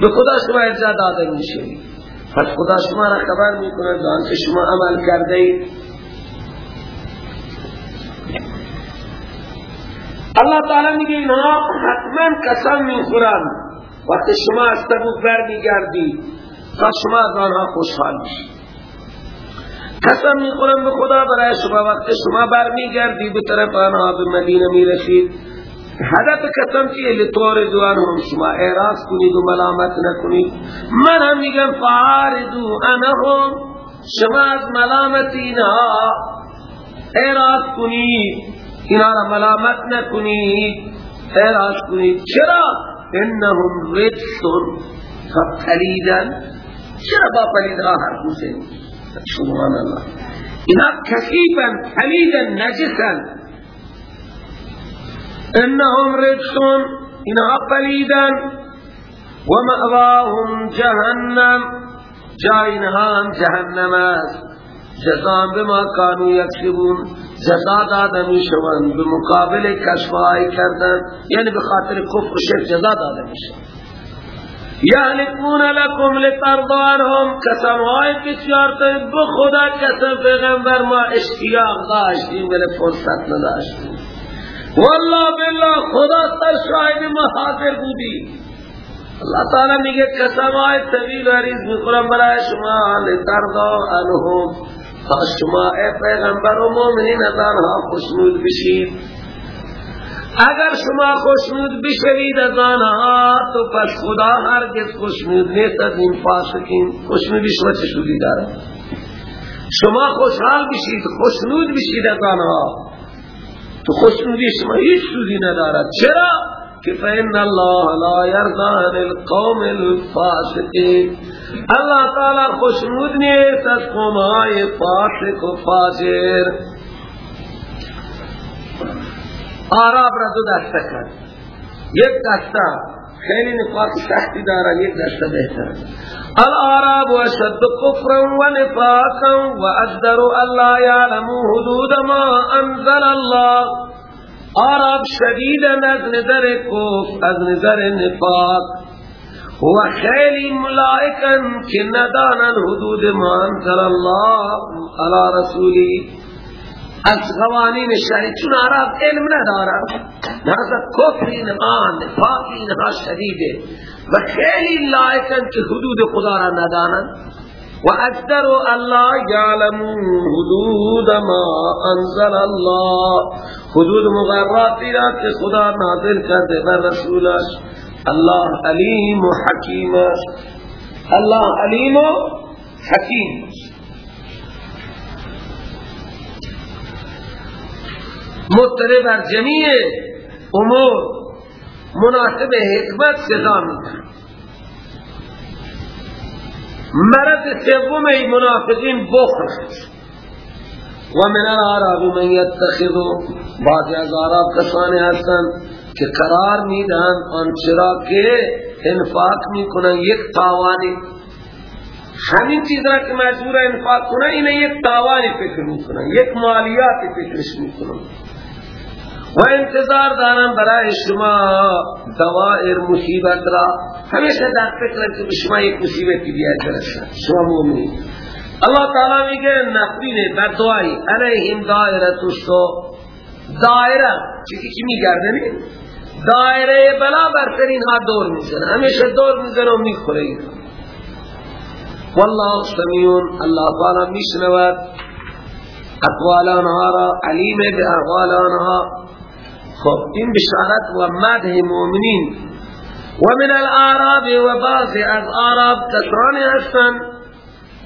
به خدا شما ارشاد آدمی شوید پس خدا شما را خبر می‌کنه جان که شما عمل کرده اید. اللہ تعالی میگه اینها حتما قسم می‌خورن. وقتی شما از تبوک برمیگردی تا شما از آنها خوشحال قسم می‌خورم به خدا برای شما وقت شما برمیگردی به طرف آنها به مدینه می‌رسید. هدف قسم چیه؟ لطور دوان هم شما اعراض کنید و ملامت نکنید. من هم میگم فعاردو انهم شما از ملامت اینها اعراض کنید. اینا را ملامت نکنید. اعراض کنید. چرا؟ انهم رجسون. فپلیدن چرا با پلیدها کوسه سبحان الله اینا کثیبا حمیدا نجسا. انهم رجسون اینا قلیدا و مأواهم جهنم. جاینها جهنم است. جزان بما کانو یکسبون. جزا داده می شوند. به مقابل کشفای کردن. یعنی به خاطر کفر و شرک جزا داده می شوند یحلفون لکم لترضانهم قسم های بسیار طیب بخدا قسم پیغمبر ما اشتیاق داشتیم ولی فرصت نداشتیم والله بالله خدا تر شاید ما حاضر بودی. اللہ تعالی میگه قسم های طویل عریض می‌خورم برای شما لترضا عنهم. تا شما ای پیغمبر و مومنین از آنها خوشنود بشید. اگر شما خوشنود بشوید از آنها تو پس خدا هرگز خوشنود نیست از این فاسقین خوشنودی شما چه شدی داره شما خوشحال بشید خوشنود بشید از آنها. تو خوشنودی شما هیچ سودی ندارد. چرا؟ که فإن الله لا عن القوم الفاسقين. الله تعالی خوشنود نیست از قومهای فاسق و فاجر. آراب را دو دسته کرد. یک دسته خیلی نفاق سختی دارن یک دسته بهتر الاراب و شد کفرا و نفاقا و ادر الله یعلمو حدود ما انزل الله. آراب شدیدا از نظر کف از نظر نفاق. و خیلی ملائکا که ندانن حدود ما انزل الله علی رسولی. از قوانین شریع چون عرب علم ندارن. لحظه کفر اینها نفاق اینها شدیده. و خیلی لائکن که حدود خدا را ندانن. و اجدر الله یعلم حدود ما انزل الله. حدود مقرراتی را که خدا نازل کرده بر رسولش. الله علیم و حکیم الله علیم و حکیم. مطلع بر جمیع امور مناسب حکمت سزا میدن. مرض سوم ای منافقین بخل و من العرب من یتخذو بعضی از عرب کسانی هستند که قرار میدن آن چرا که انفاق می‌کنن یک تاوانی. همین چیز را که مجبور انفاق کنن اینه یک تاوانی فکر می‌کنن یک مالیاتی فکرش می‌کنن و انتظار دارم برای شما دوائر مصیبت را همیشه در فکر که شما یک مصیبتی بیاد برسد. شما مومنی اللہ تعالی میگه نفرین بر دعایی علیهم دائره توستو دائره چیزی که میگرده نی دائره بلا برترین ها دور می‌زنه. همیشه دور می‌زنه و می‌خوره والله سمیع الله تعالی میشنود. اقوال آنها علیم به اقوال آنها. خب این بشارت و مدح مؤمنین. و من الاعراب و بعض از اعراب کسانی هستند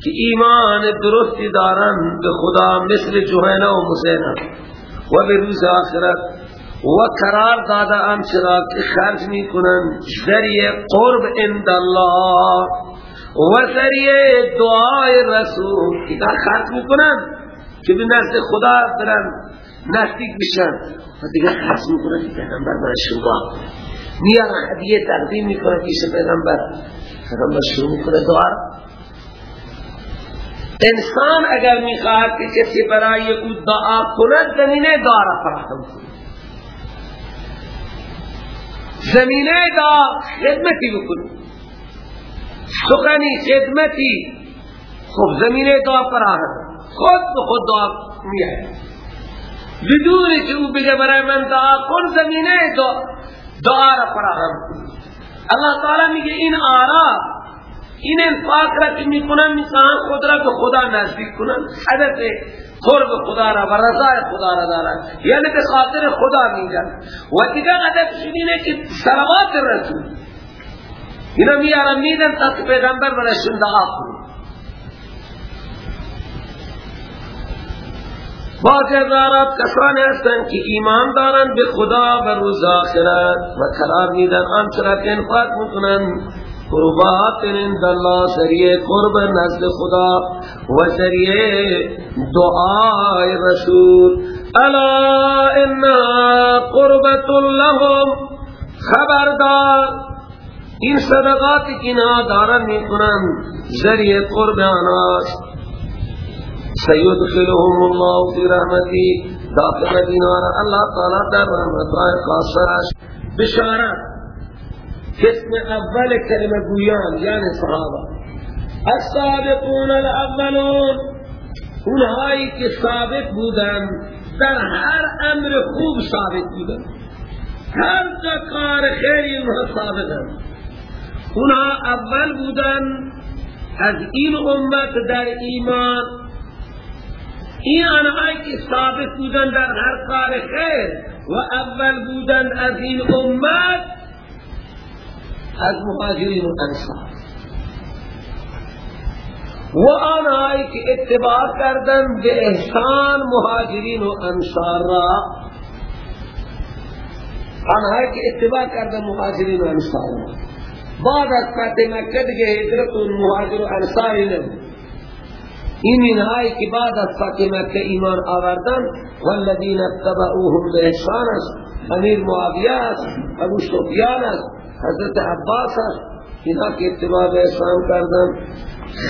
که ایمان درستی دارند به خدا مثل جهنه و مسینه و به روز آخرت و قرار داده ام چرا که خرج می کنند ذریع قرب اند الله و ذریع دعای رسول که خرج می کنند که به نزد خدا برن نزدیک بشن و دیگه خرج می کنند که پیغمبر من شما میارن هدیه تقدیم می کنند پیش پیغمبر. پیغمبر شروع می کنه دعا. انسان اگر می‌خواهد که کسی برای او دعا کند زمینه دعا را فراهم کند. زمینه دعا خدمتی بکن سخنی خدمتی. خب زمینه دعا فراهم. خود به خود دعا میاد بدون که او بگه برای من دعا کن زمینه دعا, را فراهم کن. اللہ تعالی میگه این آرا این انفاق را که می‌کنن می‌خوان خود را به خدا نزدیک کنن حدث قرب خدا را و رضای خدا را دارن یعنی به خاطر خدا میگن و دیگه هدف اینه که سلوات رسول. اینا میارن میدن تا که پیغمبر برشون دعا کنن بعضی از عرب کسانی هستند که ایمان دارن به خدا و روز آخرت و قرار میدن. آنچه که انفاق می‌کنن قربات عند الله سریع قرب نزد خدا و سریع دعای رسول. الا ان قربت لهم. خبردار. این صدقاتی که اینها دارن می‌کنن ذریع قرب سیدخلهم الله فی رحمتی داخل دینار اللہ تعالی در رحمتهای خاصرش بشارت قسم اول کلمه گویان یعنی صحابه السابقون الاولون اونهایی که ثابت بودن در هر امر خوب ثابت بودن۔ هر جا کار خیری اونها ثابتن اونها اول بودن از این امت در ایمان این آنهایی که ثابت بودن در هر کار خیر و اول بودن از این امت از مهاجرین و انصار. و آنهایی که اتباع کردن به احسان مهاجرین و انصار را آنهایی که اتباع کردن مهاجرین و انصار را. بعد از فتح مکه دیگه هجرت مهاجر و انصاری نبود. این اینهایی که بعد از فتح ایمان آوردن والذین اتبعوهم به احسان است. امیر معاویه است ابو سفیان است حضرت عباس است. اینا که اتباع به اسلام کردن.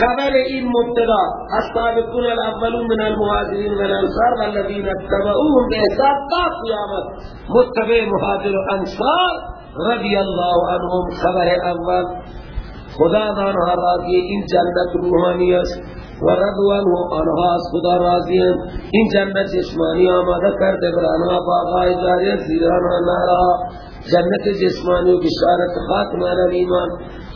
خبر این مبتدا السابقون الاولون من المهاجرین والانصار والذین اتبعوهم باحسان تا قیامت. متبع مهاجر و انصار رضی الله عنهم خبر اول. خدا دانها راضی این جنت روحانی است. و رضوان و آنها از خدا راضی این جنت جسمانی آماده کرده بر آنها باغای جاری زیران نهرها جنت جسمانی و بشارت خاتم علی ایمان.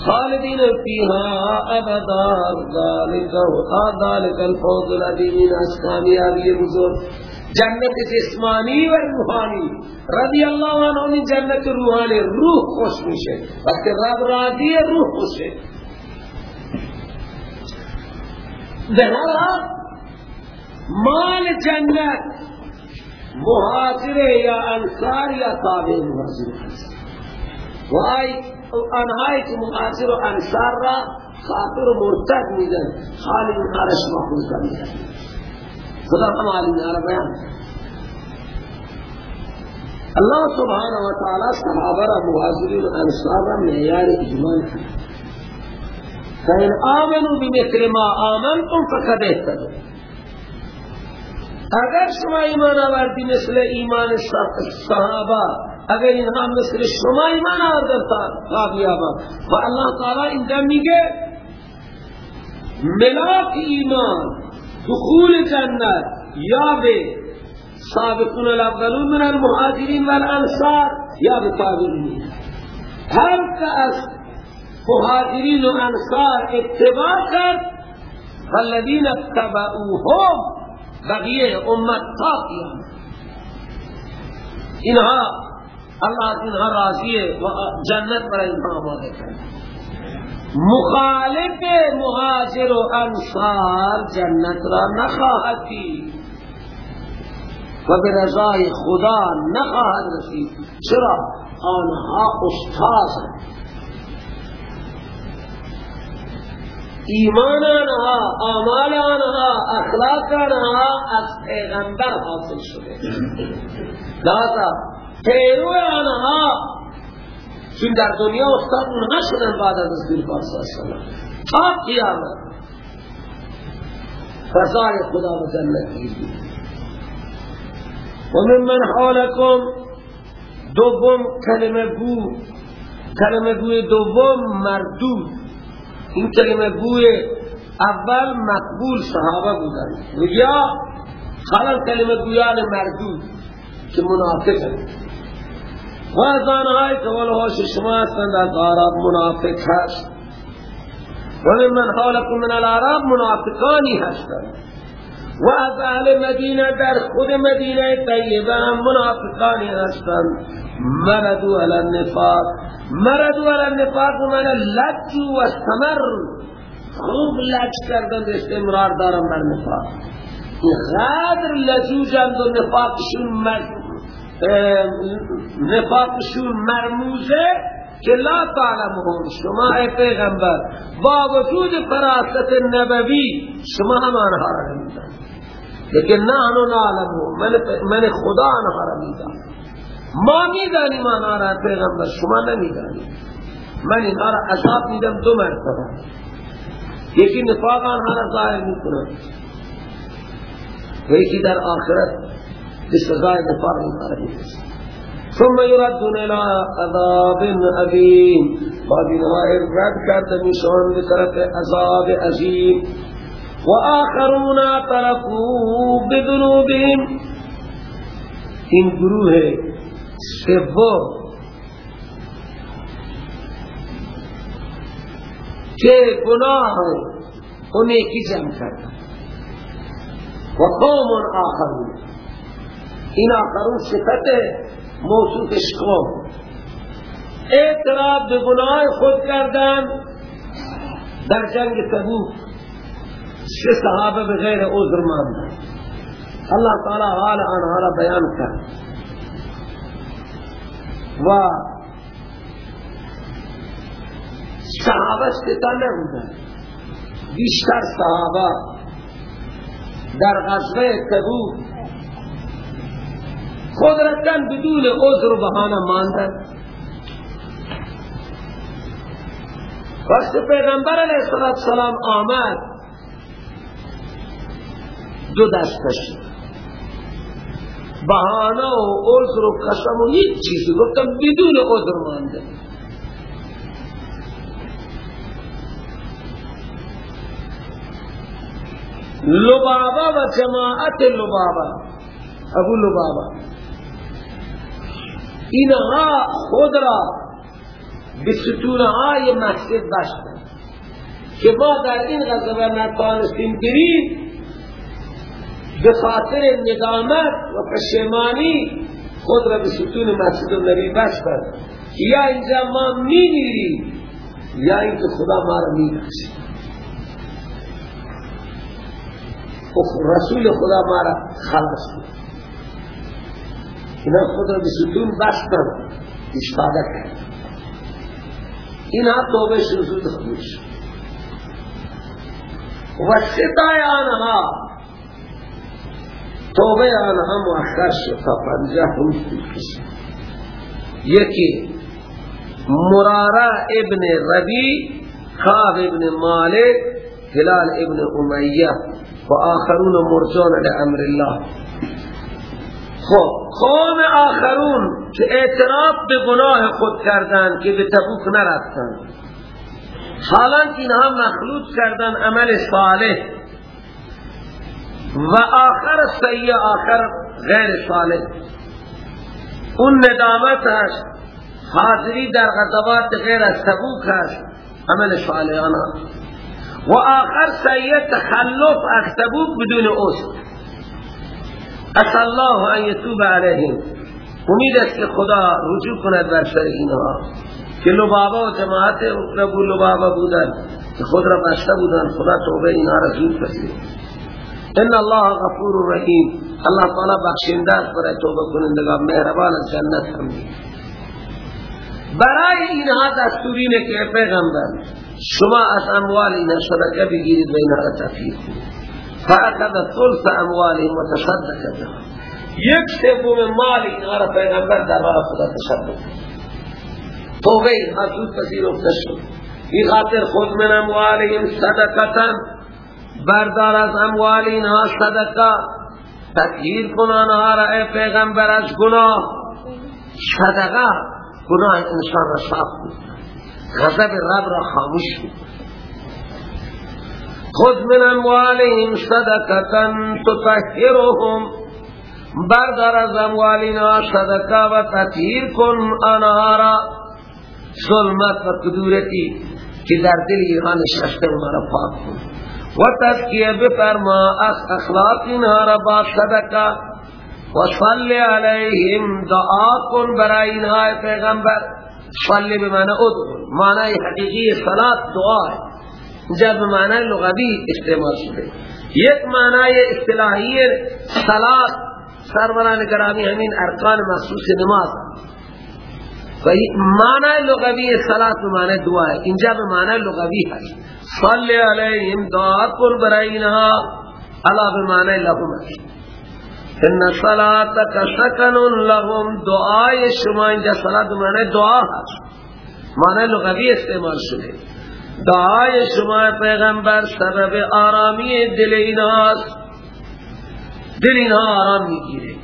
خالدین فیها ابدا. ذالک و ذالک الفوز العظیم. از کامیابی بزرگ. جنت جسمانی و روحانی. رضی اللہ عنہ جنت روحانی روح خوش میشه. وقتی رب راضی روح خوشه. به مال جنت مهاجر یا انصار یا تابع مهاجر و آی آنهایی که مهاجر و انصار را خاطر و مرتد میدن خالی اونها محفوظ کنیدن خدا هم نارا بیان اللہ سبحانه و تعالی صحابه را مهاجرین انصار را معیار اجمال کرد فإن آمنوا بمثل ما آمنتم فقد اهتدوا. اگر شما ایمان آوردی مثل ایمان صحابه اگر اینها مثل شما ایمان آوردن کامیابا و اللہ تعالی اینجا میگه ملاک ایمان دخول جنت یا به سابقون الاولون من المهاجرین والانصار یا به تابعین هر که از مهاجرین و انصار اتباع کرد. والذین اتبعوهم بقیه امت تا قیامت اینها الله از اینها راضیه و جنت برای اینها آماده کرد. مخالف مهاجر و انصار جنت را نخواهد دید. و به رضای خدا نخواهد رسید. چرا؟ آنها أستاذ ایمان آنها آمال آنها اخلاق آنها از پیغمبر حاصل شده. لذا پیرو آنها چون در دنیا استاد اونها شدن بعد از رسول پاک صلی اللہ تا قیامت. فضای خدا و جنت و من حالکم دوم کلمه گو. کلمه گوی دوم مردود. این کلمه گوی اول مقبول صحابه بودن. و یا حالا کلمه گویان مردود که منافق و از آنهایی که ولهاش شما هستند از عرب منافق هست. و من حالکم من العرب منافقانی هستند. و از اهل مدینه در خود مدینه طیبه هم منافقانی هستند. مردو علی النفاق. مردو علی النفاق من لجو و سمر خوب لج کردن استمرار دارم بر نفاق. غادر لجو جند و نفاقشون نفاقشون مرموزه که لا تعلمهم. شما ای پیغمبر با وجود فراست نبوی شما هم آنها را نمیدن لیکن نحن نعلمهم من, من خدا آنها را میدن ما می‌دانیم آنها را پیغمبر شما نمی‌دانیم من اینها را عذاب میدم دو مرتبه. یکی نفاق آنها را ظاهر می‌کنم یکی در آخرت به سزای نفاق اینها را می‌رسد. ثم يردون الى عذاب عظیم بعد اینها رد کرده میشون به طرف عذاب عظیم و آخرون ترکو بذنوبهم. این گروه سوم که گناه و نیکی جمع کرده. و قوم آخرون. این آخرون صفت موصوفش قوم اعتراف به گناه خود کردن در جنگ تبوک. سه صحابه به غیر عذر ماندن اللہ تعالی حال آنها را بیان کرد. و صحابه ستا نبودن. بیشتر صحابه در غزوه تبوک قدرتا بدون عذر و بهانه ماندن. وقت پیغمبر علیه السلام آمد دو دستش بهانه و عذر و قسم و هیچ چیزی. گفتم بدون عذر مانده. لبابا و جماعت لبابا. ابو لبابا. اینها خود را به ستونهای مسجد بستند که ما در این غزوه نتانستیم برید به خاطر ندامت و پشیمانی خود را به ستون مسجد نبی بستند یا اینجا ما میمیریم یا اینکه خدا ما را میبخشید رسول خدا ما را خلاص اینا خود را به ستون بستن اشتاده کرد اینا توبه شروع خودش. و ستای آنها توبه آنها مؤخر شد. تا پنجه هم یکی مرارا ابن ربی خواب ابن مالک هلال ابن امیه و آخرون مرجون لعمر الله. خب قوم آخرون که اعتراف به گناه خود کردند که به تبوک نرفتند. حالا اینها مخلوط کردن عمل صالح و آخر سیع آخر غیر صالح. اون ندامت هست حاضری در غضبات غیر از تبوک هست عمل صالحانه و آخر سید تخلف اختبوک بدون عذر اصلا الله ان یتوب علیهم. امید است که خدا رجوع کند بر سر اینها. که لبابا و جماعت ربو لبابا بودن که خود را بسته بودن خدا توبه اینها را زود ان الله غفور رحیم الله تعالی بخشنده است برای توبه کنندگان مهربان از جنت هم. برای اینها دستورینه که پیغمبر شما از اموال اینا صدقه بگیرید و اینها را تفیر کنید. فاخذ ثلث اموالهم وتصدق بها یک سوم مال اینها را پیغمبر در راه خدا تصدق توبه اینها زود پذیرفته شد. این خاطر خود من اموالهم صدقتا. بردار از اموال اینها صدقه. تطهیر کن آنها را ای پیغمبر از گناه. صدقه گناه انسان را صاف کن. غضب رب را خاموش کن. خود من اموالهم صدقتا تطهرهم. بردار از اموالنا صدقه و تطهیر کن آنها را. ظلمت و کدورتی که در دل ایران نشسته اونها را پاک کن. و تذکیه بفرما از اخلاق اینها را با صدقه و صلی علیهم دعا کن برای اینها پیغمبر. صلی بمعنی ادعو معنی حقیقی صلات دعا. ہے جب معنی لغوی استعمال شده. یک معنی اصطلاحی صلات سروران گرامی همین ارکان مخصوص نماز. و معنی لغوی صلات به معنی دعا ہے اینجا به معنی لغوی ہے صلی علیہم دعا کن برای اینها. علا به معنی لهم ان صلاتک سکن لهم. دعای شما اینجا صلات به معنی دعا ہے معنی لغوی استعمال شده. دعای شما پیغمبر سبب آرامی دل اینهاست. دل اینها آرام می‌گیره.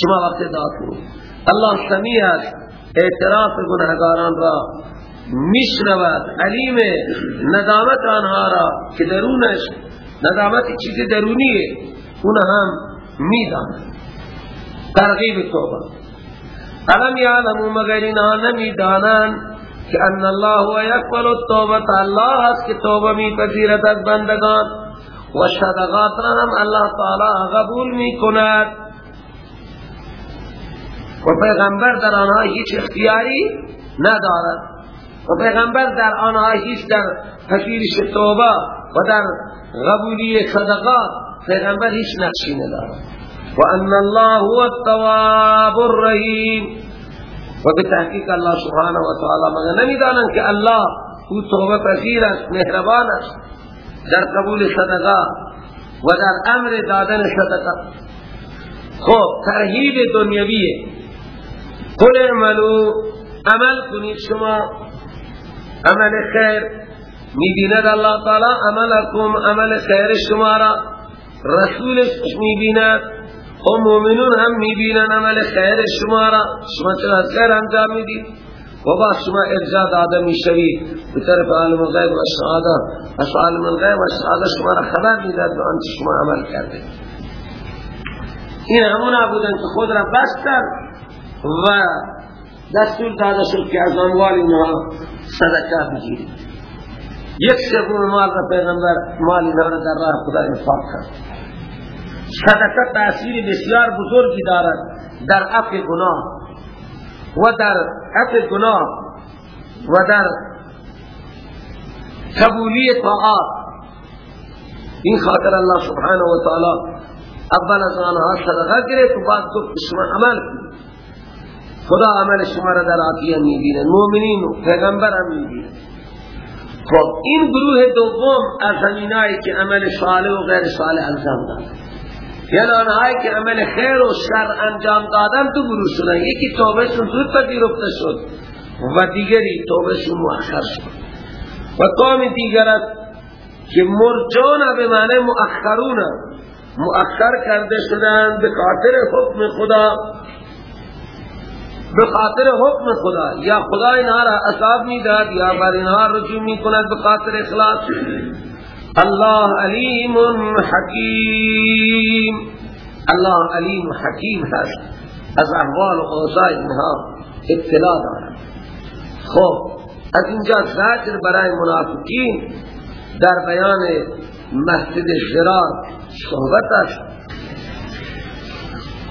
شما وقت دعا کنید. الله سمیع است. اعتراف گناهگاران را میشنود. علیم ندامت آنها را که درونش ندامت چیز درونیه اون هم می‌داند. ترغیب توبه. علم یعلمو مگر اینها نمی‌دانند که ان الله یقبل التوبه الله است که توبه میپذیرد از بندگان. و صدقات را هم الله تعالی قبول می‌کند. و پیغمبر در آنها هیچ اختیاری ندارد. و پیغمبر در آنها هیچ در پذیرش توبه و در قبولی صدقات پیغمبر هیچ نقشی ندارد. و ان الله هو التواب الرحیم. و به تحقیق الله سبحانه و تعالی مگر نمی‌دانند که الله او توبه پذیر است مهربان است در قبول صدقه و در امر دادن صدقه خب ترهیب دنیویه قل اعملو عمل کنید شما. عمل خیر می‌بیند الله تعالی. عملکم عمل خیر شما را رسولش می‌بیند. و مومنون هم می‌بینن عمل خیر شما را. شما چرا خیر انجام می‌دید و با شما ارجاع داده می‌شوید. به طرف عالم الغیب و شهاده. از عالم الغیب و شهاده شما را خبر می‌داد به آنچه شما عمل کرده. این همونا بودن که خود را بستن. و دستور داده شد که از اموال اینها صدقه بگیرید یک سوم مال را پیغمبر مال اینها در راه خدا انفاق کرد. صدقه تأثیر بسیار بزرگی دارد در عفو گناه و در عفو گناه و در قبولی طاعات. این خاطر الله سبحانه و تعالی اول از آنها صدقه گرفت و بعد گفت شما عمل کنید. خدا عمل شما را در عطیه می‌بینه مومنین و پیغمبر هم می‌بینه خب این گروه دوم از زمینایی که عمل صالح و غیر صالح انجام داد. یعنی آنهایی که عمل خیر و شر انجام دادن تو گروه شدن. یکی توبه شون زود پذیرفته شد و دیگری توبه شون مؤخر شد. و قوم دیگر است که مرجون به معنی مؤخرون مؤخر کرده شدن به خاطر حکم خدا. به خاطر حکم خدا یا خدا اینها را عذاب می‌داد یا بر اینها رجوع می‌کند به خاطر اخلاص. الله علیم حکیم. الله علیم حکیم هست. از احوال و اوضاع اینها اطلاع دارد خب از اینجا زجر برای منافقین در بیان مسجد فرار صحبت است.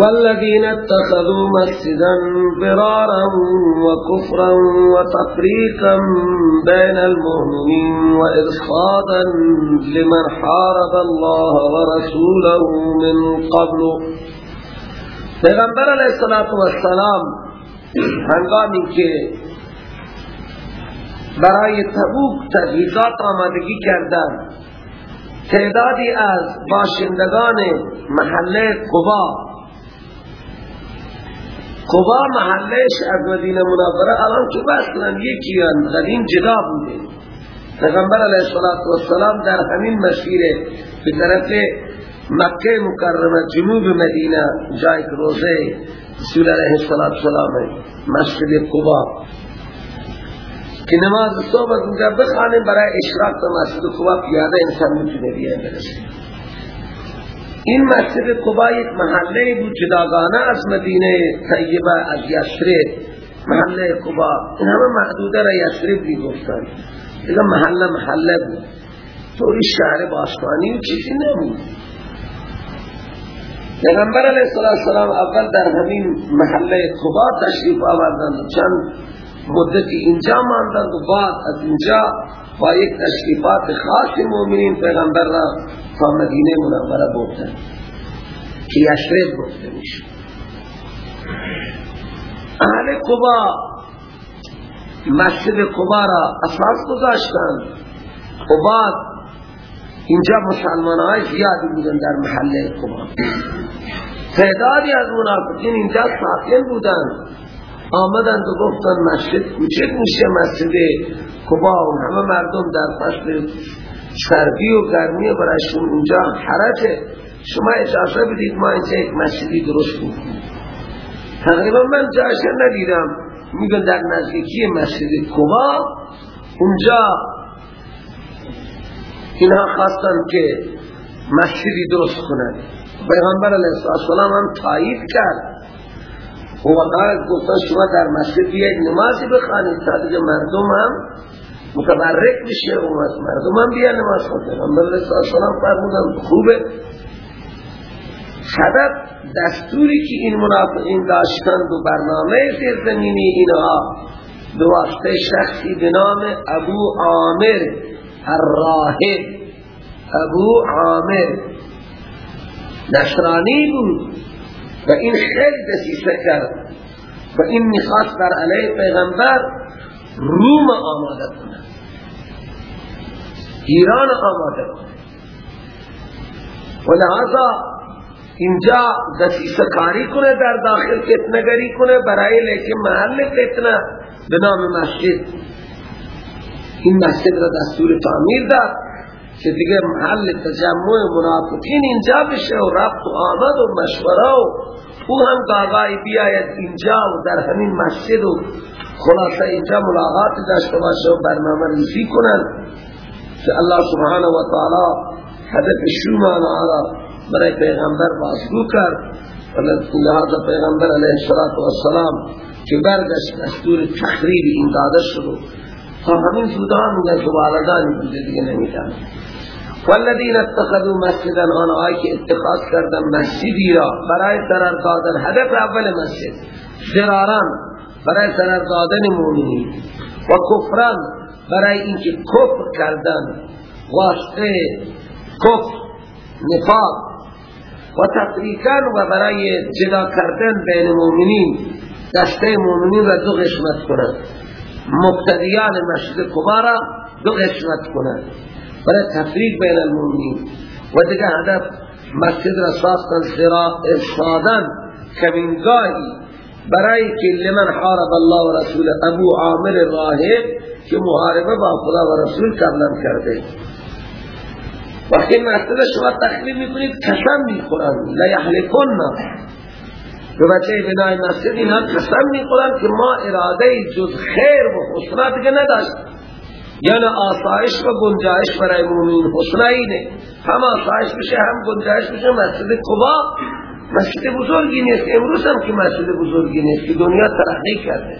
والذين اتخذوا مسجدا ضرارا وكفرا وتفريقا بين المؤمنين وإرصادا لمن حارب الله ورسوله من قبل. پیغمبر علیہ الصلوۃ والسلام هنگامی که برای تبوک تجهیزات آمادگی کردند تعدادی از باشندگان محله قبا قبا محلش از مدینه منوره الان که بسلن یکی قدیم جدا بوده. پیغمبر علیه السلام در همین مسیر به طرف مکه مکرمه جنوب مدینه جای روزه رسول علیه السلام مسجد قبا که نماز صبح اونجا بخانه برای اشراق تا مسجد قبا پیاده انسان می‌تونه بیان برسه. این مسجد قبا یک محله بود جداگانه از مدینه طیبه از یسرب محله قبا. این همه محدوده را یسرب بی گفتن دیگه محله محله بود. طوری شهر باشمانی و چیزی نبود. پیغمبر علیه السلام اول در همین محله قبا تشریف آوردند. چند مدتی اینجا ماندند و بعد از اینجا با یک تشریفات خاص مومنین پیغمبر را تا مدینه منوره بردن که یشرب گفته میشه. اهل قبا مسجد قبا را اساس گذاشتن. بعد اینجا مسلمان های زیادی بودن در محله قبا. تعدادی از منافقین اینجا ساکن بودن. آمدند و گفتن مسجد کوچک میشه مسجد کبا همه مردم در فصل سردی و گرمی برایشون اونجا حرکه. شما اجازه بدید ما اینجا یک مسجدی درست کنیم تقریبا من جایشه ندیدم. میگن در نزدیکی مسجد کبا اونجا اینها خواستن که مسجدی درست کنند پیغمبر علیه السلام هم تایید کرد. و وقت گفتن شما در مسجد بیاید نمازی بخوانید. تا دیگه مردم هم متبرک بشه و مردم هم بیا نماز خونده پیغمبر علیه فرمودن خوبه. سبب دستوری که این منافقین داشتند و برنامه زیرزمینی اینها به واسطه شخصی به نام ابو عامر الراهب. ابو عامر. نصرانی بود. و این خیلی دسیسه کرد و این می‌خواست بر علیه پیغمبر روم آماده کنه. ایران آماده کنه. و لحاظا اینجا دسیسه کاری کنه در داخل فتنگری کنه برای لیکن محل فتنه به نام مسجد. این مسجد را دستور تعمیر داد. که دیگه محل تجمع منافقین اینجا بشه و رفت و آمد و مشوره و او هم گاگای بیاید اینجا و در همین مسجد و خلاصه اینجا ملاقات داشته باشه و برنامه ریزی کنن که الله سبحانه و تعالی هدف شومان آلا برای پیغمبر بازگو کرد. لحاظ پیغمبر علیه السلام که برگشت دستور تخریب این داده شد تا همین سودان میگن که والدانی بوده دیگه نمیدن والذین اتخذوا مسجدا آن آئی که اتخاذ کردن مسجدی را برای سرر دادن هدف اول مسجد ضراران برای سرر دادن مومنین و کفران برای اینکه کفر کردن واسطه کفر نفاق و تفریقان و برای جدا کردن بین مومنین دسته مومنین را دو قسمت کنند. مبتدیان مسجد کبارا دو قسمت کنند. برای تفریق بین المؤمنین. و دیگه هدف مسجد را ساختن ارشادن کمینگاهی. برای که لمن حارب الله و رسول ابو عامر راهب که محاربه با خدا و رسول قبلا کرده. وقتی مسجد شما تخریب می‌کنید قسم می‌خورن. لیحلفن به بچه بنای مسجد اینها قسم می‌خورن که ما اراده جز خیر و حسنا دیگه نداشت. یعنی آسایش و گنجایش برای مومین حسنا اینه. هم آسایش بشه هم گنجایش بشه. مسجد قبا مسجد بزرگی نیست. امروز هم که مسجد بزرگی نیست که دنیا ترقی کرده.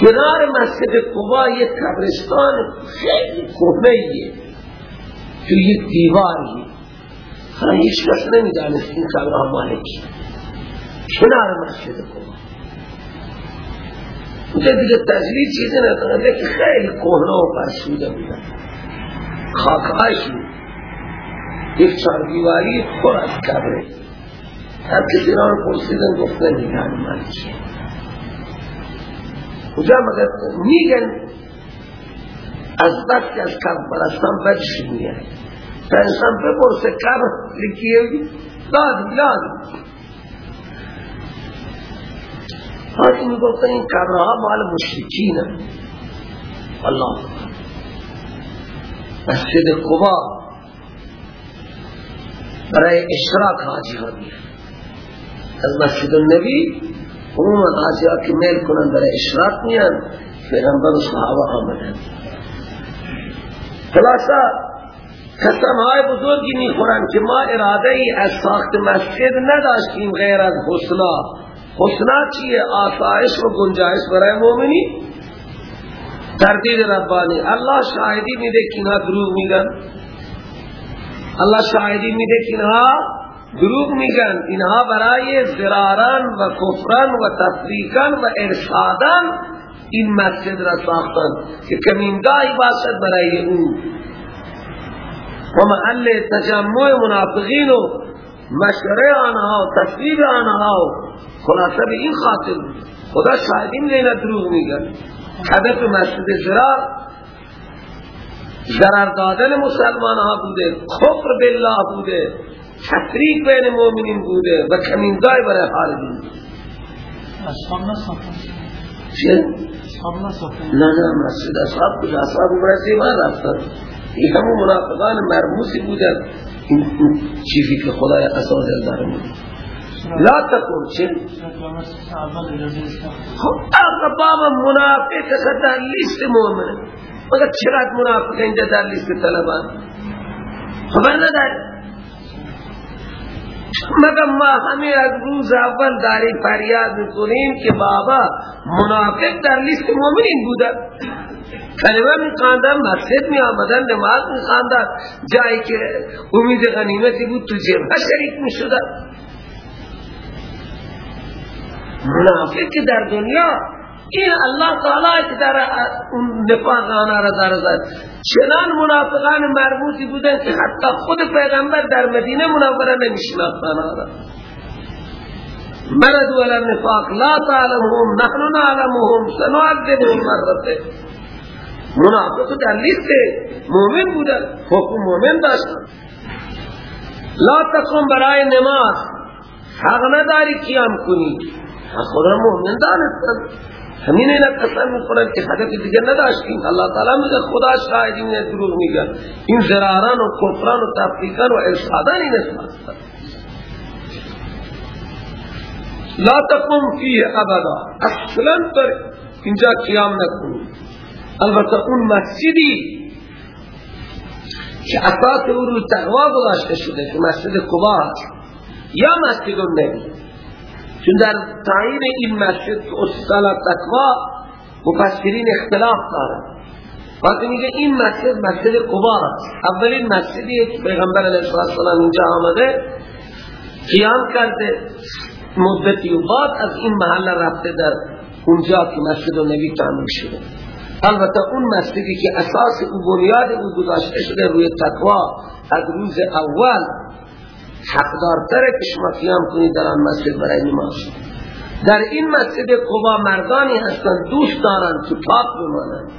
کنار مسجد قبا یک قبرستان خیلی ایه تو یک دیواری. ها هیچ کس نمی‌دانست این قبرها مالکی کنار مسجد قبا اونجا دیگه تجلیل چیزی ندارنده که خیلی کهنه و فرسوده بودن خاکهاشون یک چار دیواری پر از قبره هر کسی را پرسیدن گفت نمی‌دانم مالکی کجا مگر میگن از بس که از کم پرستان بدش میاد تا بپرسه کم لکیه؟ داد یاد حاکی می‌گفتن این کبرها مال مشرکین الله مسجد قبا۔ برای اشراک حاجی میاد از مسجد النبی عموما حاجی ها که میل کنن برای اشراک میان پیغمبر و صحابه آمدن خلاصا قسم های بزرگی می‌خورن که ما اراده ای از ساخت مسجد نداشتیم غیر از حسنا۔ حسنا چیه آسایش و گنجایش برای مومنی۔ تردید ربانی الله شاهدی میده که دروغ میگن۔ الله شاهدی میده که دروغ میگن۔ اینها برای زراران و کفران و تفریقان و ارشادان این مسجد را ساختن که کمینگاهی باشد برای او۔ و محل تجمع منافقین و مشره آنها و تصویب آنها. و خلاصه به این خاطر خدا شاهدین لینا دروغ میگن هدف مسجد زرار ضرر دادن مسلمان ها بوده کفر بالله بوده تفریق بین مؤمنین بوده و کمینگاه برای حال دین اصحاب نساختن چه؟ اصحاب نساختن نه نه مسجد اصحاب کجا اصحاب برای من رفتن. این همون منافقان مرموزی بودن. این چیزی که خدای اساس داره لا تکن چه؟ خب اقبام منافق در لیست مومنه مگر چرا منافق اینجا در لیست طلبان؟ خبر نداری؟ مگر ما همه از روز اول داری فریاد می‌کنیم که بابا منافق در لیست مومنین بودن. کلمه می خاندن مسجد می آمدن نماز می خاندن جایی که امید غنیمتی بود تو جبه شریک می شدن که در دنیا این الله تعالی که در اون نفاق آنها را زد چنان منافقان مربوطی بودن که حتی خود پیغمبر در مدینه منوره نمیشناخت آنها مرد ولا نفاق لا تعلمهم نحن نعلمهم سنعذبهم مرته منافق در لیست مومن بودن حکم مومن داشتن لا تقوم برای نماز حق نداری قیام کنی. خدا مومن دانستن همین اینا قسم می‌خورن که هدف دیگه نداشتیم الله تعالی میگه خدا شاهدی میگه دروغ میگه. این زراران و کفران و تفریقان و ارشادان این اسماستن لا تقوم فیه ابدا. اصلا پر اینجا قیام نکنی. البته اون مسجدی که اساس او رو تقوا گذاشته شده که مسجد هست یا مسجد النبی. چون در تعیین این مسجد اصل تقوا مفسرین اختلاف دارند وقتی میگه این مسجد مسجد قبا هست اولین مسجدی که پیغمبر علیه السلام اینجا آمده قیام کرده مدتی و بعد از این محل رفته در اونجا که مسجد النبی تعمیر شده. البته اون مسجدی که اساس او بنیاد او گذاشته شده روی تقوا از روز اول حقدارتره که شما قیام کنید در آن مسجد برای نماز. در این مسجد قبا مردانی هستن دوست دارن که پاک بمانند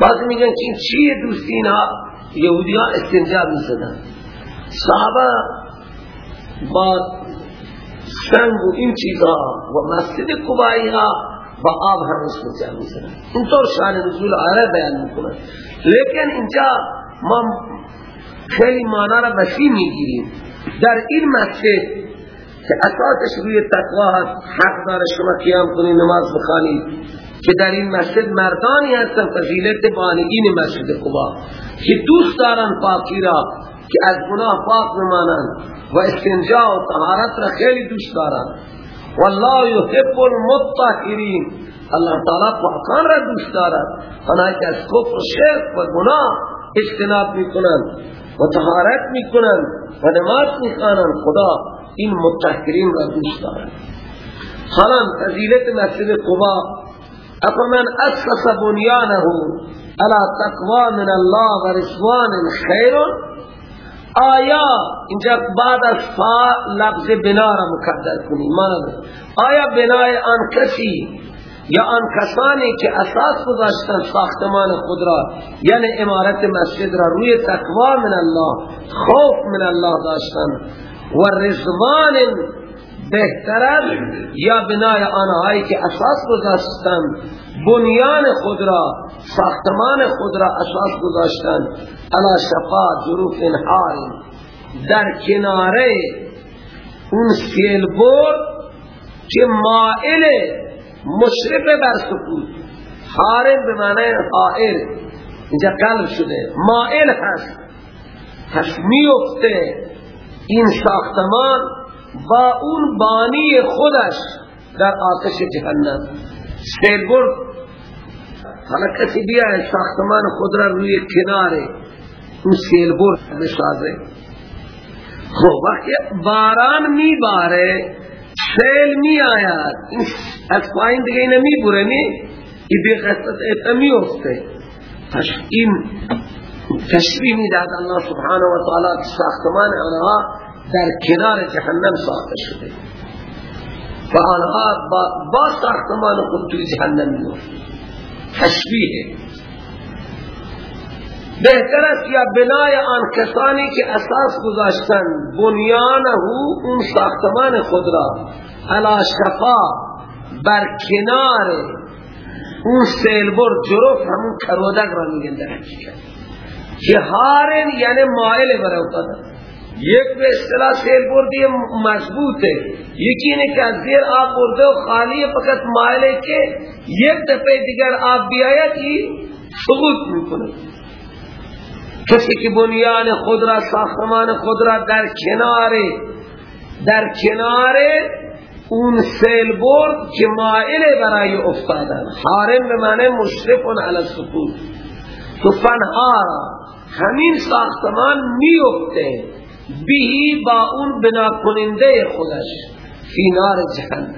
بعضی میگن که این چیه دوستی اینا؟ یهودی ها استنجا می‌زدن. صحابه با سنگ و این چیزها و مسجد قبایی ها با آب هم استنجا می‌زدن. اینطور شان نزول آره بیان می‌کنن. لیکن اینجا ما خیلی مانا را وسیع می‌گیریم. در این مسجد که اساسش روی تقوا هست حق داره شما قیام کنید نماز بخوانید که در این مسجد مردانی هستن فضیلت بانگین مسجد قبا که دوست دارن پاکی را که از گناه پاک نمانند و استنجا و طهارت را خیلی دوست دارن. والله يحب المطهرین. الله تعالی پاکان را دوست دارد. آنها که از کفر شرک و گناه اجتناب می‌کنند. و طهارت می‌کنند و نماز می‌خوانند خدا این متحرین را دوست دارد. حالا فضیلت مسجد قبا افمن اسس بنیانه على تقوى من الله و رضوان خیر آیا اینجا بعد از فا لفظ بنا را مقدر کنی آیا بنای آن کسی یا آن کسانی که اساس گذاشتن ساختمان خود را یعنی امارت مسجد را روی تقوا من الله خوف من الله داشتن و رضوان بهتر یا بنای آنهایی که اساس گذاشتن بنیان خود را ساختمان خود را اساس گذاشتن. علا شفا جروف انحار. در کناره اون سیل که مائل مشرف بر سکوت. حارم به معنی حائر اینجا قلب شده. مائل هست. هست میفته این ساختمان با اون بانی خودش در آتش جهنم. سیلبر حالا کسی بیا ساختمان خود را روی کناره. اون سیلبر بسازه. خب وقتی باران می باره سیل می آید. از پایین دیگه نمی بره نی این بی قصد ایتا می افته این تشبیه می داد الله سبحانه و تعالی ساختمان آنها در کنار جهنم ساخته شده. و آنها با, با ساختمان خود توی جهنم می تشبیه. بهتر است یا بنای آن کسانی که اساس گذاشتن بنیانه اون ساختمان خود را. علا بر کنار اون سیلبر جروف همون کرودک را میگن در حقیقت. که هارن یعنی مائل برای یک به اصطلاح سیل بردی مضبوطه. یکی اینه که از زیر آب برده و خالی فقط مائله که یک دفعه دیگر آب بیاید این سقوط می‌کنه. کسی که بنیان خود را ساختمان خود را در کنار در کنار اون سیل برد که مائل برای افتادن. حارم به معنی مشرفون علی سکوت تو فنهارا همین ساختمان میفته بیهی با اون بنا کننده خودش فی نار جهنم.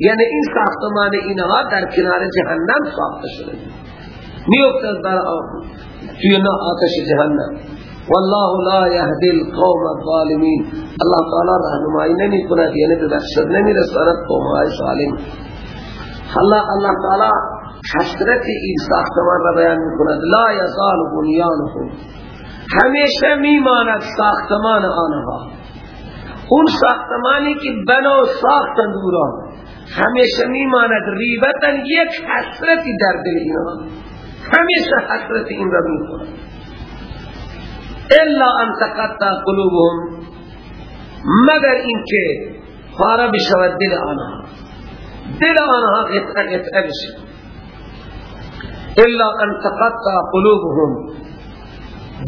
یعنی این ساختمان اینها در کنار جهنم ساخته شده. میفته در آن توی آتش جهنم والله لا يهدي القوم الظالمين الله تعالی راهنمایی نمی کند یعنی به بخشد نمی رساند قوم های ظالم الله الله تعالی حسرت این ساختمان را بیان می کند لا یزال بنیانهم همیشه میماند ساختمان آنها اون ساختمانی که بنا ساختن دورا همیشه میماند ریبتا یک حسرتی در دل همیشه حسرت این را میکنند الا ان تقطع قلوبهم مگر اینکه پارا بشود دل آنها. دل آنها قطعه قطعه بشه. الا ان تقطع قلوبهم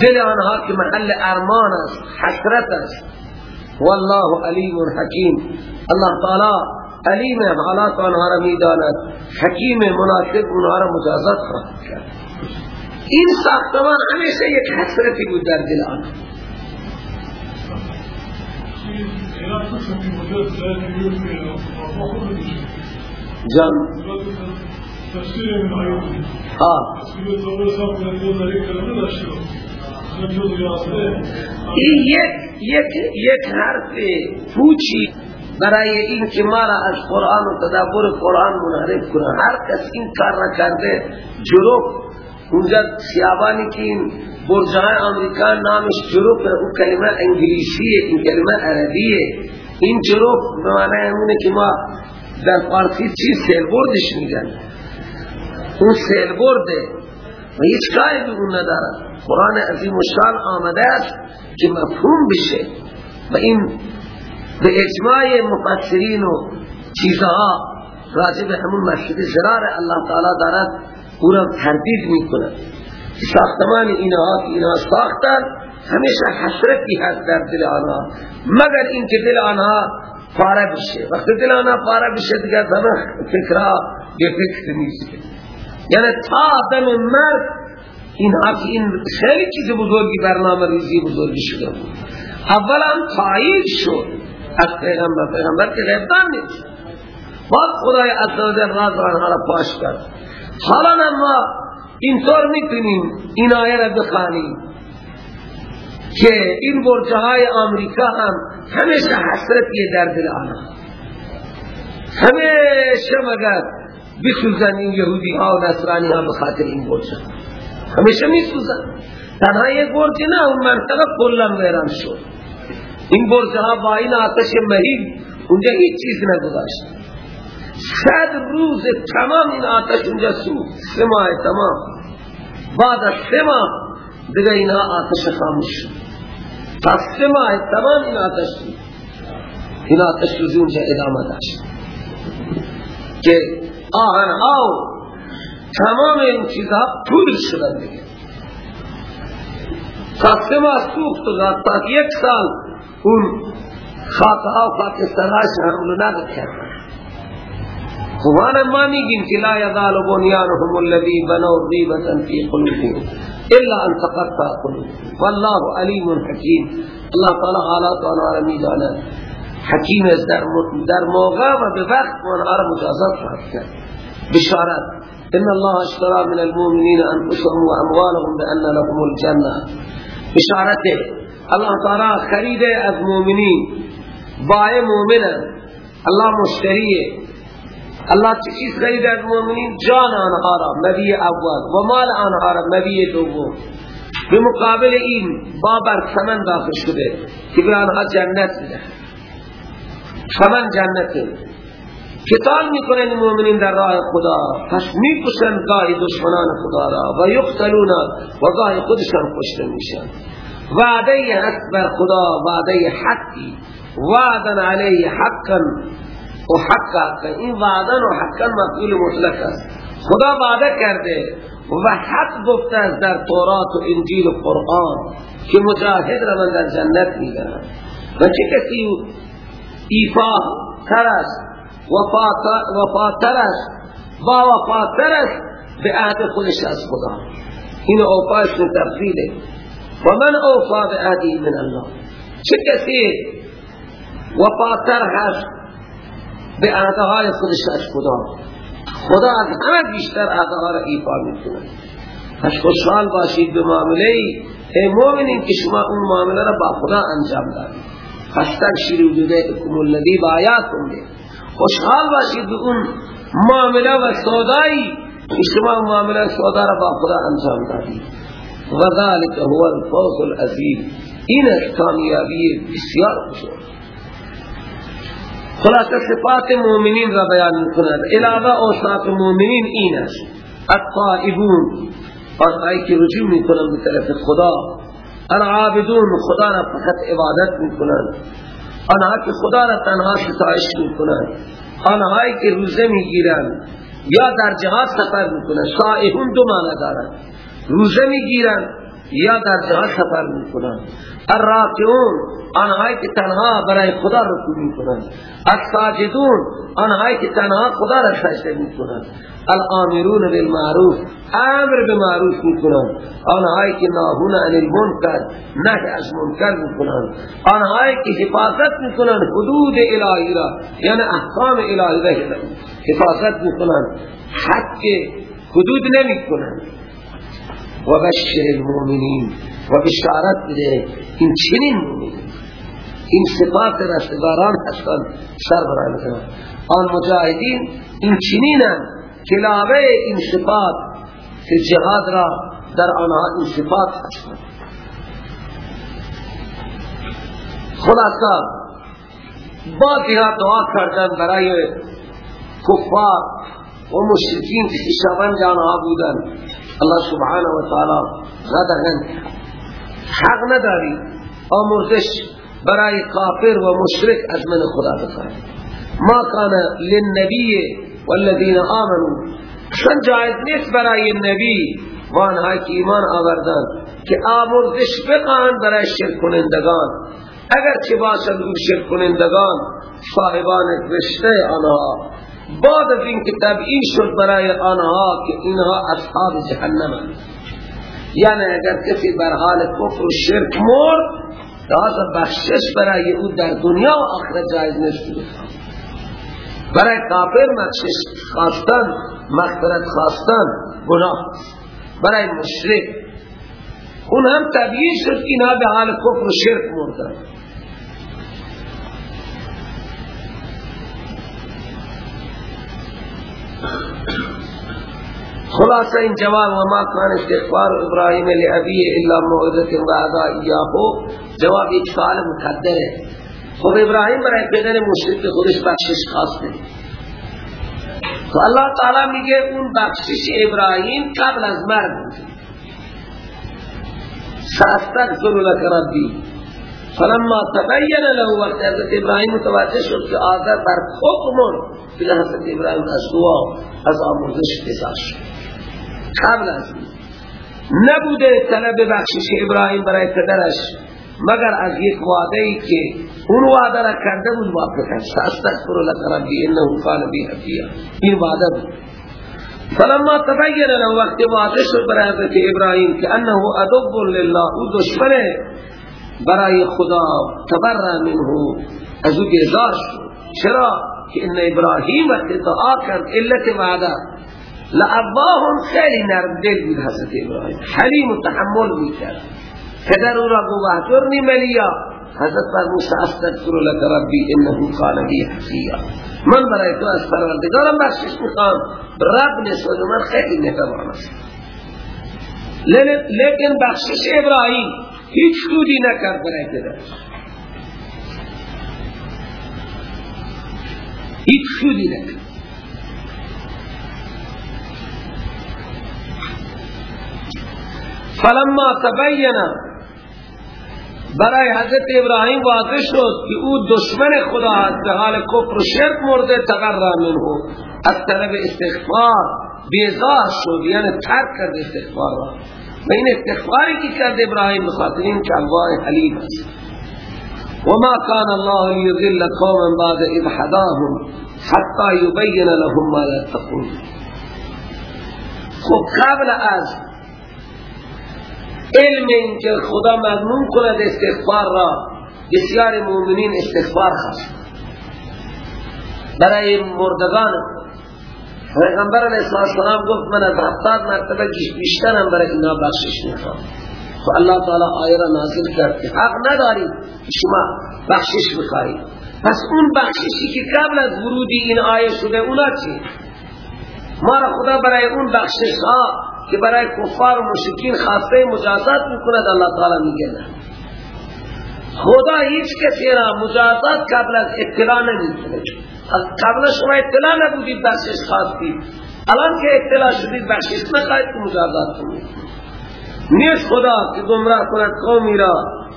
دل آنها که محل ارمان است حسرت است. والله علیم حکیم. الله تعالی علیم حالات آنها را می‌داند. حکیم مناسب آنها را مجازات خواهد کرد. این ساختمان همیشه یک حسرتی بود در دل آنها جان. این یک یک یک حرف پوچی برای این که ما را از قرآن و تدبر قرآن منحرف کنه. هر کس این کار را کرده جروب. اونجا سیابانی که این برجای امریکا نامش جروب اون کلمه انگلیسیه این کلمه عربیه. این جروب معنی همونه که ما در فارسی چیز سیلبوردش میگن؟ اون سیلبورده. و هیچ کاری به اون نداره قرآن عظیم و شان آمده است که مفهوم بشه. و این به اجماع مفسرین و چیزها راجع به همون مسجد زرار الله تعالی دارد او را تردید می کند ساختمان اینها که اینها ساختن همیشه حسرتی هست در دل آنها. مگر اینکه دل آنها پاره بشه. وقتی دل آنها پاره بشه دیگر زمان فکرها به فکر نیست. یعنی تا آدم مرد این که این خیلی چیز بزرگی برنامه ریزی بزرگی شده اولا تایید شد. از پیغمبر پیغمبر که غیبدان نیست. بعد خدای عزوجل راز آنها را پاش کرد. حالا ما اینطور می‌تونیم این آیه را بخانیم که این برجه های آمریکا هم همیشه حسرتیه در دل آنها همیشه مگر بسوزن این یهودی ها و نصرانی ها بخاطر این برجه. همیشه میسوزن. تنها یک برجه نه اون منطقه کلا ویران شد. این برجه ها با این آتش مهیب اونجا هیچ چیز نگذاشت. صد روز تمام این آتش اونجا سوخت. سه ماه تمام. بعد از سه ماه دیگه اینا آتش خاموش شد. پس سه ماه تمام این آتش سوخت. این آتش سوزی اونجا ادامه داشت. که آهن ها تمام این چیزها پول شدن دیگه. تا سه ماه سوخت و تا یک سال اون خاکها و خاکستراش حمل نکردن قرآن ما میگیم که لا یزال بنیانهم الذی بنوا ریبتا فی قلوبهم الا ان تقطع قلوبهم والله علیم حکیم. الله تعالی حالات آنها را میداند. حکیم است در در موقع و به وقت آنها را مجازات خواهد کرد. بشارت. ان الله اشترى من المؤمنین انفسهم و اموالهم بان لهم الجنه. بشارت الله تعالی خرید از مؤمنین بای مؤمنان الله مشتریه. الله چیز خرید از مؤمنین جان آنها را نبی اول. و مال آنها را نبی دوم. به مقابل این با بر ثمن داخل شده که به آنها جنت بده ثمن جنت کتاب می‌کنن مؤمنین در راه خدا. پس می‌کشن گاهی دشمنان خدا را و یقتلون و گاهی خودشان کشته میشن. وعده حق بر خدا وعده حقی. وعدن علیه حقا و حق این وعدن و حقا مفعول مطلق است. خدا وعده کرده و حق گفته است در تورات و انجیل و قرآن که مجاهد را من در جنت میگرم و چه کسی ایفا ترش وفا ترش با وفا ترش به عهد خودش از خدا. این اوفاش تفصیله. و من اوفا به عهدی من الله. چه کسی وفا ترش به عهدهای خودش از خدا. خدا از همه بیشتر عهدها را ایفا میکنه پس خوشحال باشید به معامله ای. مومنین که شما اون معامله را با خدا انجام دارید پس تکشیری وجوده اکم الذی بایاتون ده. خوشحال باشید به اون معامله و سودایی که شما معامله سودا را با خدا انجام دارید و ذلك هو الفوز العظیم. این کامیابی بسیار بزرگ. خلاصه صفات مؤمنین را بیان می‌کند علاوه اوصاف مؤمنین این است. الطائبون آنهایی که رجوع می‌کنند به طرف خدا. العابدون خدا را فقط عبادت می‌کنند. آنها که خدا را تنها ستایش می‌کنند. آنهایی که روزه می‌گیرند یا در جهاد سفر می‌کنند. صائحون دو معنی دارند. روزه می‌گیرند یا در جهاد سفر می‌کنند الراکعون آنهایی که تنها برای خدا رکوع می‌کنند الساجدون آنهایی که تنها خدا را سجده می‌کنند الامرون بالمعروف امر به معروف می‌کنند آنهایی که ناهون عن المنکر نهی از منکر می‌کنند آنهایی که حفاظت می‌کنند حدود الهی را یعنی احکام الهی را حفاظت می‌کنند حق حدود نمی‌کنند و بشر المؤمنین. و بشارت بده. این چنین مؤمنین. این صفات رستگاران هستند سر برای مثلا آن مجاهدین این چنینن کلاوه این صفات که جهاد را در آنها این صفات هستند خلاصا با دیها دعا کردن برای کفار و مشرکین که شبن جانها بودن. الله سبحانه و تعالی غدغن حق نداری آمرزش برای کافر و مشرک از من خدا بخواهید ما کان للنبی والذین آمنوا. چون جایز نیست برای نبی و آنها که ایمان آوردن. که آمرزش بقان برای شرک کنندگان اگر چه باشد اون شرک کنندگان صاحبان رشته آنها. بعد از اینکه تبعین شد برای آنها که اینها اصحاب جهنم یعنی اگر کسی بر حال کفر و شرک مرد لحاظ بخشش برای او در دنیا و آخرت جایز نیست. برای کافر بخشش خواستن مغفرت خواستن گناه برای مشرک اون هم طبیعی شد که اینها به حال کفر و شرک مردن. خلاصه این جواب و ما کان استغفار ابراهیم لعبیه الا موعظت و عدا ایاهو جواب ایک سوال مقدره خب ابراهیم برای پدر مشرک خودش بخشش خواسته تو اللہ تعالی میگه اون بخشش ابراهیم قبل از مرگ۔ بود ساستغفر لك ربی۔ فلما تبین له وقت حضرت ابراهیم متوجه شد که آدر بر حکم به حضرت ابراهیم از دعا از آموزش شد. قبل از نبوده طلب بخشش ابراهیم برای پدرش مگر از یک وعده ای که اون وعده را کرده بود واقع است. استغفر لك ربی انه کان بی حفیا این وعده بود. فلما تبین له وقت وعده شد برای حضرت ابراهیم که انه ادب لله أو دشمن برای خدا تبرع منه. از او بیزار چرا؟ که ان ابراهیم وقت دعا کرد. علت وعده. لعباهم خیلی نرم دل بود حضرت ابراهیم. حلیم و تحمل می‌کرد پدر او را گوهتر نیملیا حضرت فرموست استغفر لك ربی انه قال بی حفیا من برای تو از پروردگارم بخشش می‌خوام. رب نسبت من خیلی مهربان است. لیکن بخشش ابراهیم. هیچ سودی نکرد برای پدر هیچ سودی نکرد. فلما تبین برای حضرت ابراهیم واضح شد که او دشمن خدا است به حال کفر و شرک مرده تقرر منه. از طلب استغفار بیزار شد یعنی ترک کرد استغفار را. و این استغفاری که کرد ابراهیم بخاطر این که الله حلیم است. وما كان الله ليضل قوما بعد اذ هداهم حتى يبين لهم ما يتقون خب قبل از علم این که خدا مضمون کند استغفار را بسیار مؤمنین استغفار خواست برای مردگان پیغمبر علیه السلام گفت من از هفتاد مرتبه بیشترم برای اینا بخشش می‌خوام. تو الله تعالی آیه را نازل کرد که حق نداری شما بخشش بخواهید پس اون بخششی که قبل از ورودی این آیه شده اونا چی؟ ما را خدا برای اون بخشش ها که برای کفار و مشکین خاصه مجازات می‌کند اللہ تعالی میگه خدا هیچ کسی را مجازات قبل از اطلاع نمی‌کنه قبل شما اطلاع نبودید بخشش خواستید. الان که اطلاع شدید بخشش نخواهید که مجازات کنید. نیست خدا که گمراه کند قومی را.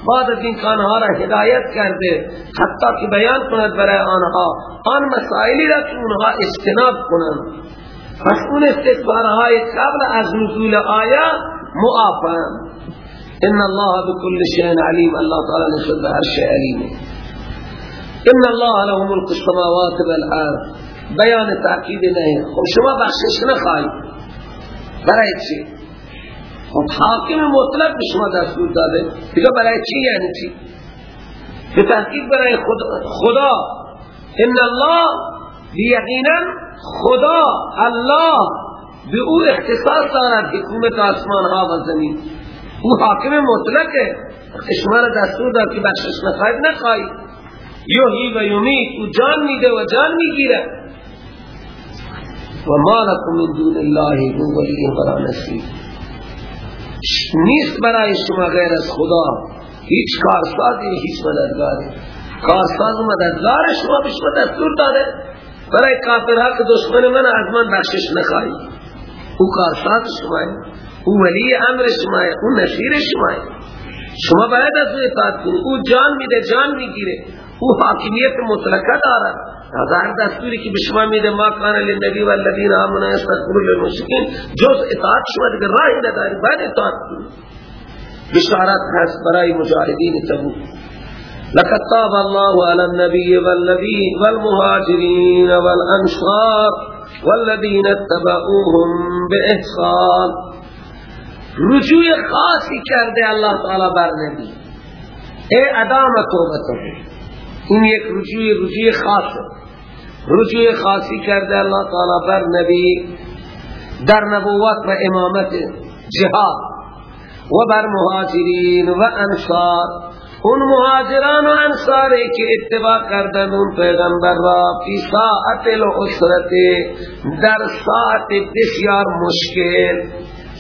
بعد از این کانها را هدایت کرده حتی که بیان کند برای آنها. آن مسائلی را که اونها استناب کنند. پس اون استکبارهای قبل از نزول آیا معافن إن الله بكل شيء علیم الله تعالی نشد هر شيء علیم إن الله له ملك السماوات والأرض. بیان تاکید نہیں خب شما بخشش نخواهید برای چی؟ خب حاکم مطلق به شما دستور داده. دیگه برای چی یعنی چی؟ به تحقیق برای خدا. إن الله یقینا خدا. الله. به أو اختصاص دارد حکومت آسمان ها و زمین. او حاکم مطلقه شما را دستور دار که بخشش نخواهید نخواهید یوهی و یومید او جان میده و جان می‌گیره. و ما لکم من دون الله من ولی ولا نصیر. نیست برای شما غیر از خدا. هیچ کارسازی هیچ مددگاری. کارساز و مددگار شما به شما دستور داده. برای کافرها که دشمن من از من بخشش نخواهی. او کارساز شمایی أو ولی أمر شمایی أو نصیر شمایی شما باید از أو اطاعت کنید أو جان میده جان میگیره. أو حاکمیت مطلقه دارد. از هر دستوری که به شما میده ما کان للنبی والذین آمنوا یستغفروا للمشرکین. جز اطاعت شما دیگه راهی نداری. باید اطاعت کنید بشارت هست برای مجاهدین تبوک. لقد طاب الله على النبي والذين والمهاجرين والأنصار والذين اتبعوهم بإحسان. رجوع خاصی کرده الله تعالی بر نبی. اے ادام توبتو. این یک رجوع رجوع خاص. رجوع خاصی کرده الله تعالی بر نبی. در نبوت و امامت جهاد. و بر مهاجرین و انصار. اون مهاجران و انصاری که اتباع کردن اون پیغمبر را فی ساعت الاسرت در ساعت بسیار مشکل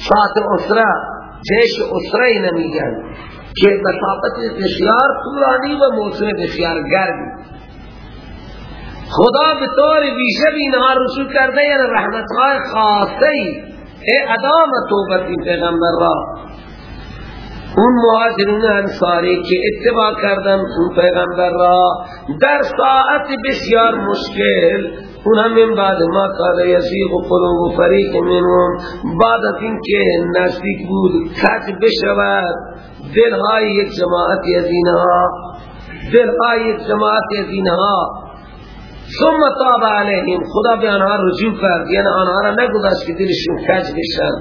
ساعت اسره جیش اسره ای نمیگن که مسافت بسیار طولانی و موسم بسیار گرمی۔ خدا به طور ویژه اینها رسول کرده یعنی رحمتهای خاصه ای ادام توبت پیغمبر را۔ اون مهاجرین انصاری که اتباع کردن اون پیغمبر را در ساعت بسیار مشکل اون من بعد ما کار یزیق و قلوب فریق منون بعد از اینکه نزدیک بود کج بشود دلهای یک جماعت یزینها دلهای یک جماعت یزینها ثم تاب علیهم. خدا به آنها رجوع کرد. یعنی آنها را نگذاشت که دلشون کج بشن.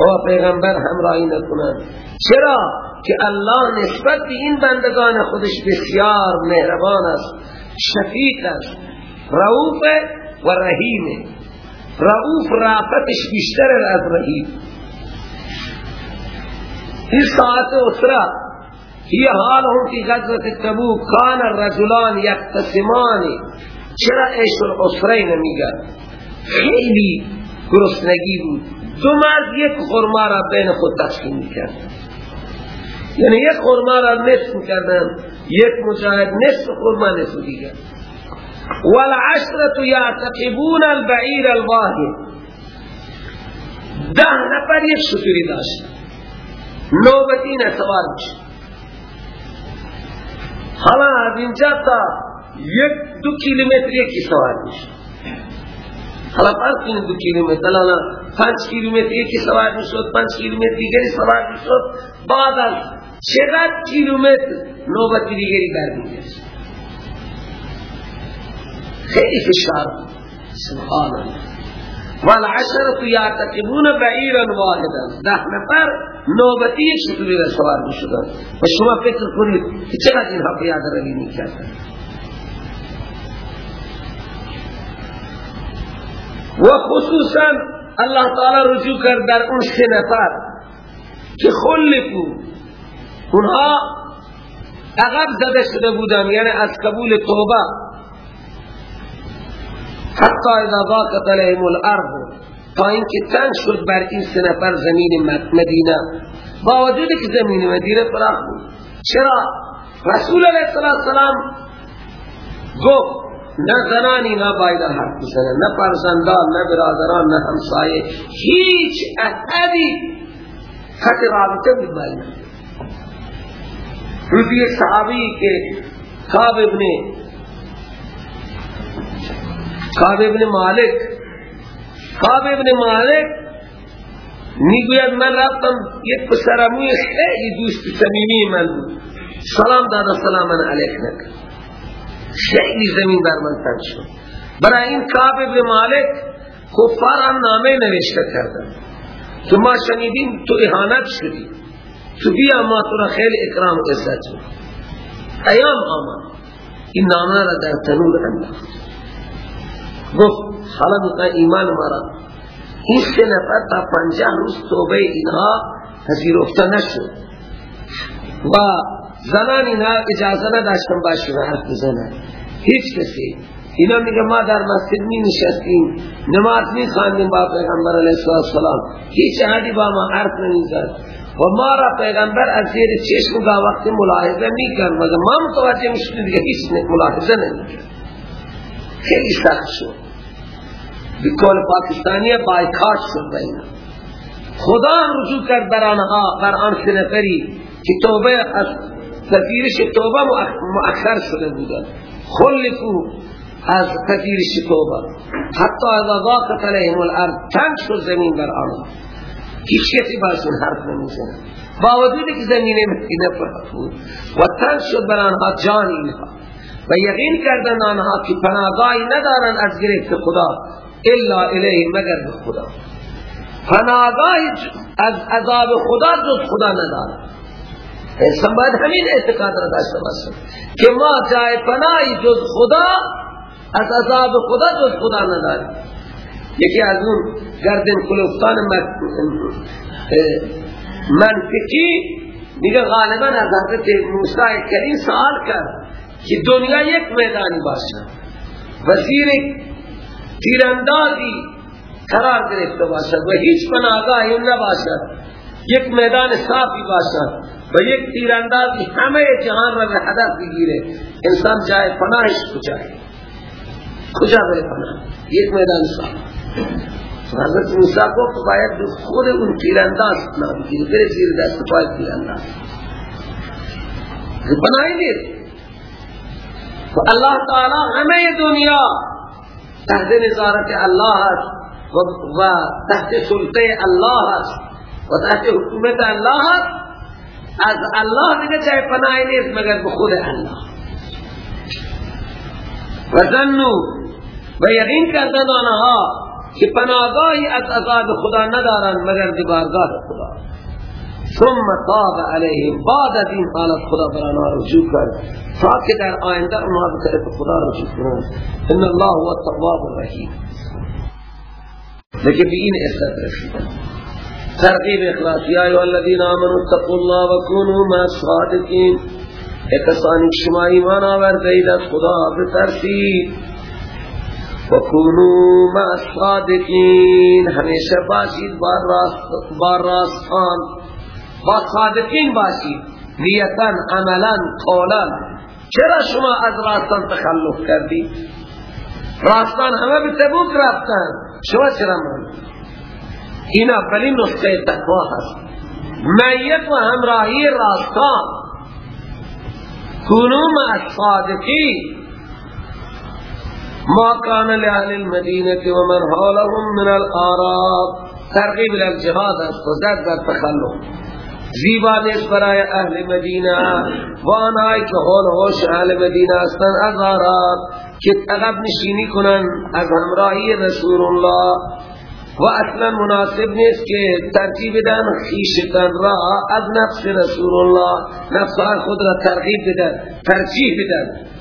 و پیغمبر همراهی نکنند. چرا؟ که الله نسبت به این بندگان خودش بسیار مهربان است شفیق است رؤوف و رحیم. رؤوف رافتش بیشتر از رحیم. این ساعت اسرا هی حال هم کی غزوت تبوک کان الرجلان یقتسمانی چرا عشق الاسره نمیگن خیلی گرسنگی بود. دو مرد یک خورما را بین خود تقسیم می‌کرد یعنی یک خورما را نصف می‌کردن یک مجاهد نصف خورما نصف دیگر. والعشرة یعتقبون البعیر الواحد. ده نفر یک شطوری داشت. نوبتی نسوار میشه. حالا از اینجا تا یک دو کیلومتر یکی سوار میشه. حالا فرض کنید دو کیلومتر حالا پنج کیلومتر یکی سوار می‌شد پنج کیلومتر دیگری سوار می‌شد. بعد از چقدر کیلومتر؟ نوبتی دیگری برمیگشت. خیلی فشار سبحان الله. والعشرة یعتقبون بعیرا واحدا. ده نفر نوبتی شکلی را سوار میشدن. و شما فکر کنید که چقدر اینها پیاده روی میکردن؟ و خصوصا الله تعالی رجوع کرد در اون سه نفر که خلفو اونها عقب زده شده بودن یعنی از قبول توبه. حتی اذا ضاقت علیهم الارض تا اینکه تنگ شد بر این سه نفر زمین مدینه. با وجود که زمین مدینه فراخ بود. چرا؟ رسول علیه السلام گفت نه زنانی نه باید حرف بزنن نه فرزندان نه برادران نه همسایه هیچ احدی خط رابطه بود باید روزی صحابی که خواب ابن خواب ابن مالک. خواب ابن مالک می‌گوید من رفتم یک پسرموی خیلی دوست صمیمی من بود. سلام دادا سلام علیک نکرد خیلی زمین بر من تنگ شد. برای این کعب ابن مالک کفار هم نامه نوشته کردن. تو ما شنیدیم تو احانت شدی. تو بیا ما تو را خیلی اکرام و عزت ایام آمان این نامه را در تنور انداخت. گفت حالا می‌خوای ایمان مرا این سه نفر تا پنجاه روز توبه اینها پذیرفته نشد. و زنان اینها اجازه نداشتن باشون حرف بزنن. هیچ کسی. اینا میگه ما در مسجد می نشستیم نماز می خواندیم با پیغمبر علیه السلام هیچ احدی با ما حرف نمی‌زد. و ما را پیغمبر از زیر چشم با وقت ملاحظه می‌کرد. مگر ما متوجه می‌شدیم؟ دیگه هیچ ملاحظه نمی‌کرد. خیلی سخت شد. بکل پاکستانی بایکاٹ شد بین خدا رجوع کرد بر آنها بر آن سه نفری که توبه از پذیرش توبه مؤخر شده بودن خلفو از پذیرش توبه. حتی از ضاقت علیهم الارض تنگ شد زمین بر آنها. کسی باشون حرف نمی‌زنه با وجود که زمین مدینه پر بود و تنگ شد بر آنها جان اینها. و یقین کردن آنها که پناهگاهی ندارن از گرفت خدا الا الیه مگر به خدا. پناهگاهی از عذاب خدا جز خدا ندارن انسان باید همین اعتقاد را داشته باشه که ما جای پناهی جز خدا از عذاب خدا جز خدا نداریم. یکی از اون گردن کلوفتان منطقی میگه غالبا از حضرت موسی کریم سوال کرد. که دنیا یک میدانی باشد. وزیر تیراندازی قرار گرفته باشد و هیچ پناهگاهی نباشد. یک میدان صافی باشد و یک تیراندازی همه جهان را به هدف بگیره. انسان جای پناهش کجای کجا بره پناه؟ یک میدان صاف حضرت موسی گفت باید خود اون تیرانداز پناه بگیره. بره زیر دست پای تیرانداز. پناهی نیست و اللہ تعالی همه دنیا تحت نظارت الله است و تحت سلطه الله است و تحت حکومت الله است. از الله دیگه جای پناهی نیست مگر به خود الله. و ظنو و یقین کردن آنها که پناهگاهی از عذاب خدا ندارن مگر به بارگاه خدا. ثم طاب علیهم بعد از این حالت خدا بر آنها رجوع کرد تا که در آینده اونها به خدا رجوع ان الله هو التواب الرحیم. لیکن به این اصلت رسیدن. ترغیب اخلاص. یا ایها الذین آمنوا اتقوا الله وكونوا مع الصادقین. اکسانی شما ایمان آوردید از خدا بترسید. وكونوا مع الصادقین. همیشه باشید بار راستان. با صادقین باشید نیتا عملا قولا چرا شما از راستان تخلف کردید راستان همه به تبوک رفتن. شما چرا من این اولین نسخه تقوا هست. میت و همراهی راستان. کنو مع الصادقین ما كان لأهل المدينة ومن حولهم من الآراب ترغیب الجهاد است و زد در تخلف. زیبا نیست برای اهل مدینه. و آنهایی که حال هوش اهل مدینه هستند از آراب که عقب نشینی کنن از همراهی رسول الله و اصلا مناسب نیست که ترتیب بدن خیشتن را از نفس رسول الله نفس خود را ترغیب بدن ترجیح بدن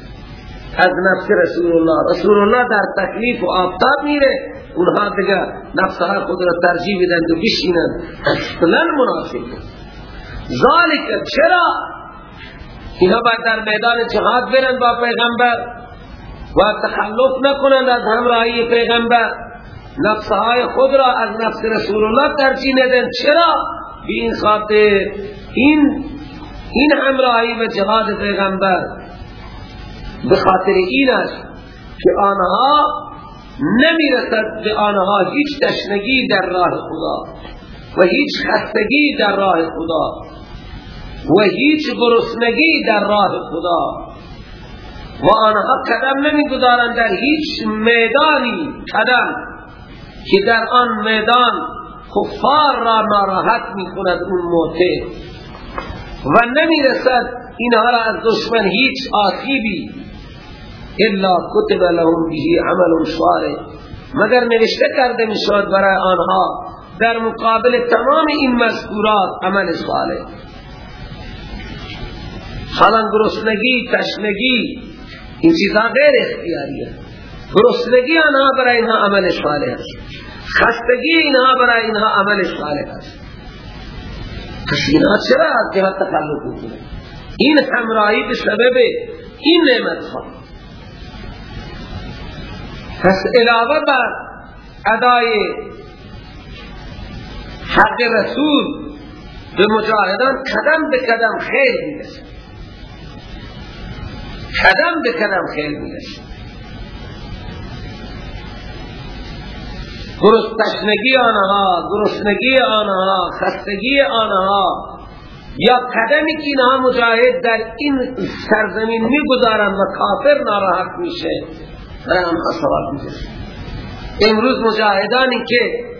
از نفس رسول الله رسول الله در تکلیف و آفتاب میره اونها دیگه نفس خود را ترجیح بدن و بشینن. اصلا مناسب نیست. ذالک چرا؟ اینا باید در میدان جهاد برن با پیغمبر و تخلف نکنند از همراهی پیغمبر. نفسهای خود را از نفس رسول الله ترجیح ندن. چرا؟ بی این خاطر. این این همراهی و جهاد پیغمبر. به خاطر این است که آنها نمی‌رسد به آنها هیچ تشنگی در راه خدا و هیچ خستگی در راه خدا. و هیچ گرسنگی در راه خدا. و آنها قدم نمی گذارند در هیچ میدانی قدم که در آن میدان کفار را ناراحت می کند اون موته و نمی رسد اینها را از دشمن هیچ آسیبی الا کتب لهم به عمل صالح. مگر نوشته کرده می شود برای آنها در مقابل تمام این مذکورات عمل صالح. حالا گرسنگی تشنگی این چیزا غیر اختیاری ہے گرسنگی آنها برای اینها عمل صالح است خستگی اینها برای اینها عمل صالح است پس اینها چرا از جهت تخلق می‌کنه این همراهی به سبب این نعمت ها پس علاوه بر ادای حق رسول به مجاهدان قدم به قدم خیر می‌رسه قدم به قدم خیل می‌رسه گرست تشنگی آنها گرسنگی آنها خستگی آنها یا قدمی که اینها مجاهد در این سرزمین می‌گذارند و کافر ناراحت میشه در آنها ثواب میشه. امروز مجاهدانی که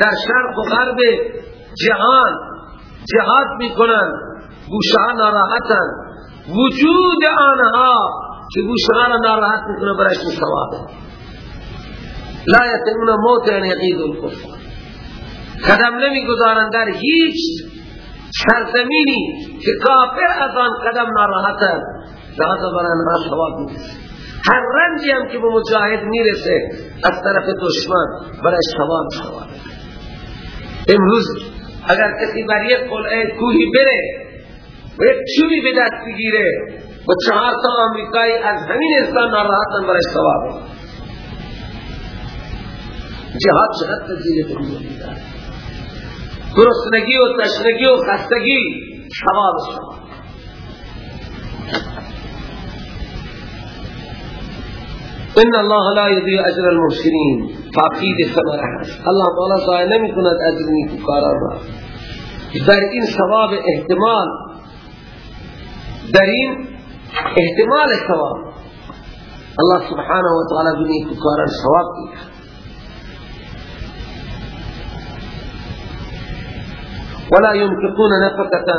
در شرق و غرب جهان جهاد می‌کنن گوشه ناراحتن وجود آنها که گوشه را ناراحت می‌کنه برایش ثواب لا یتمون موت یعنی یقید الکفر قدم نمی گذارن در هیچ سرزمینی که کافر از آن قدم ناراحت است لحظه برای آنها ثواب می‌رسه هر رنجی هم که به مجاهد می‌رسه از طرف دشمن برای ثواب ثواب امروز اگر کسی بر یک قلعه کوهی بره و یک چوبی به دست بگیره و چهار تا آمریکایی از همین انسان ناراحتن برای ثواب جهاد چقدر تزیل تنظیمی داره گرسنگی و تشنگی و خستگی ثواب شما ان الله لا يضيع اجر المحسنين تاکید ثمره الله تعالی ضایع نمی اجر نیکوکاران را در این ثواب احتمال در این احتمال ثواب الله سبحانه و تعالی به نیکوکاران ثواب دیده ولا ينفقون نفقة.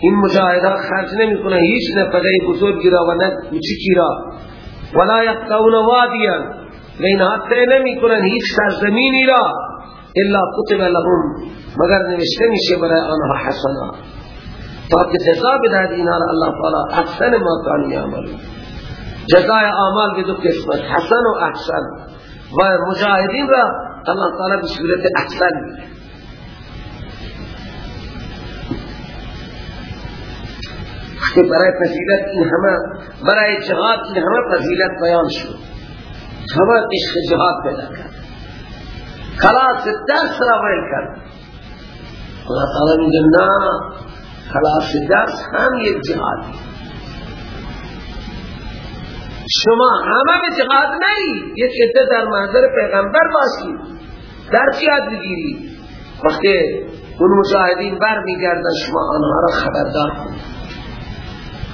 این مجاهدان خرج نمی کنه هیچ نفقه بزرگی را و نه را ولا يقطعون واديا. لینها ته نمی کنن هیچ سرزمینی را إلا کتب لهم. مگر نوشته میشه برای آنها حسنا. تا که جزا بدهد اینا را الله تعالی. احسن ما یعملون. جزای اعمال به قسمت. حسن و احسن. و مجاهدین را الله تعالی به صورت احسن. میده که برای فضیلت این همه برای جهاد این همه فضیلت بیان شد. همه عشق جهاد پیدا کرد. خلاص درس را بیان کرد. اللہ تعالی میگه نه خلاص درس هم یک جهادی شما همه به جهاد نهی یک عده در محضر پیغمبر باشید. درس یاد بگیری وقتی اون مجاهدین بر میگردن شما آنها را خبردار کنید.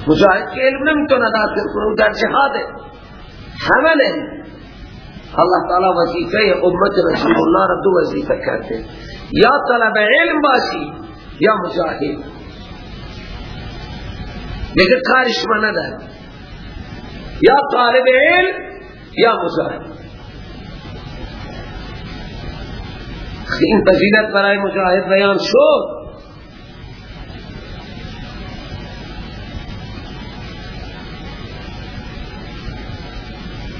مجاهد که علم نمی‌تونه حاصل کنه در جهاده. همه نه. الله تعالی وظیفه امت رسول الله را دو وظیفه کرده. یا طلب علم باشی یا مجاهد. دیگه کاری شما نداره یا طالب علم یا مجاهد این فضیلت برای مجاهد بیان شد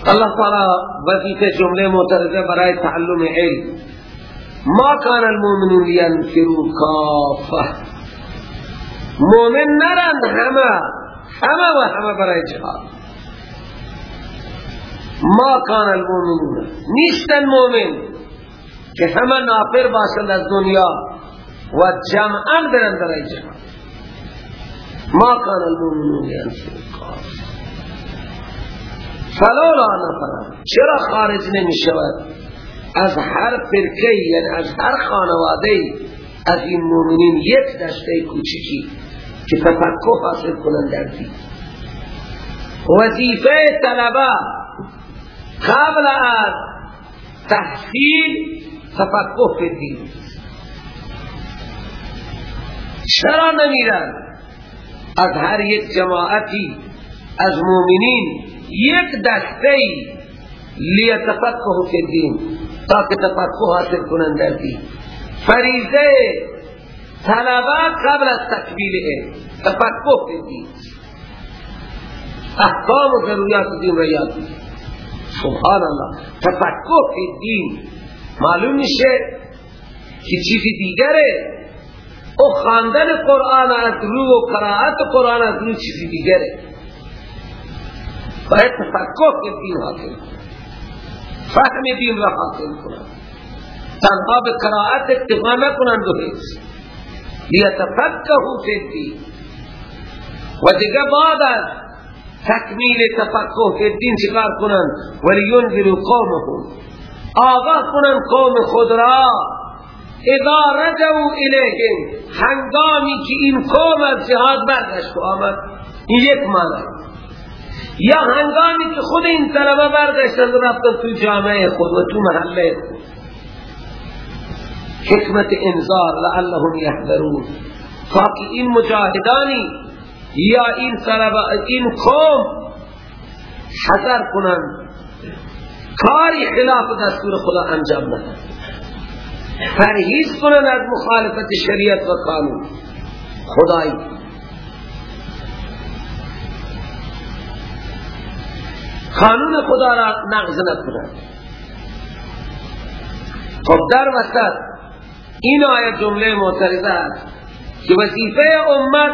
الله تعالی وظیفه جمله معترضه برای تعلم علم ما کان المؤمنون لینفروا کافه مؤمن نرند همه. همه و همه برای جهاد. ما کان المؤمنون. نیستن مؤمن که همه نافر باشند از دنیا و جمعا برند برای جهاد. ما کان المؤمنون. کافه فلولا نفر چرا خارج نمی شود از هر فرقه یعنی از هر خانواده از این مومنین یک دسته کوچکی که تفکر حاصل کنند در دین وظیفه طلبة قبل از تحصیل تفکر فی دین چرا نمیرن از هر یک جماعتی از مومنین یک دسته لیتفقه فی الدین تاکه تفقه حاصل کنن در دین. فریضه طلبه قبل از تکمیل علم تفقه الدین احکام و ضروریات دین را یاد سبحان الله تفقه فی الدین معلوم میشه که چیزی دیگره. او خواندن قرآن از رو و قرائت قرآن از رو چیزی دیگره. باید تفکر که دین حاصل فهم دین را حاصل کنه تنها به قرائت اکتفا نکنن دو حیث لیتفکهو فی و دیگه بعد از تکمیل تفقه فی الدین چکار کنن ولینذروا قومهم. آگاه کنن قوم خود را اذا رجعوا الیهم هنگامی که این قوم از جهاد برگشت و آمد این یک معنی. یا هنگامی که خود این طلبه برگشتند رفتن تو جامعه خود و تو محله خود. حکمت انذار لعلهم یحذرون. تاکه این مجاهدانی یا این طلبه این قوم حذر کنند. کاری خلاف دستور خدا انجام ندهند پرهیز کنند از مخالفت شریعت و قانون. خدایی قانون خدا را نقض نکنند خب در وسط این آیه جمله معترضه است که وظیفه امت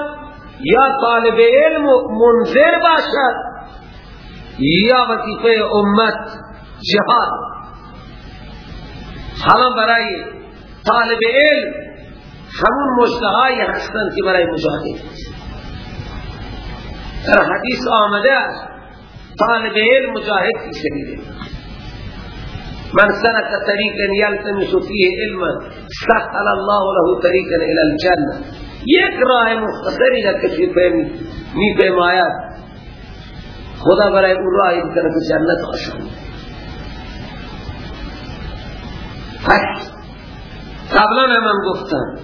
یا طالب علم منظر باشد یا وظیفه امت جهاد. حالا برای طالب علم همون مجتهایی هستند که برای مجاهد در حدیث آمده است طالب علم مجاهد فی سبیل من سلك طريقا يلتمس فيه علما سهل الله له طريقا إلى الجنة. یک راه مختصری را کسی می پیماید خدا برای اون راهی بکنه که جنت آشان پس قبلا من گفتم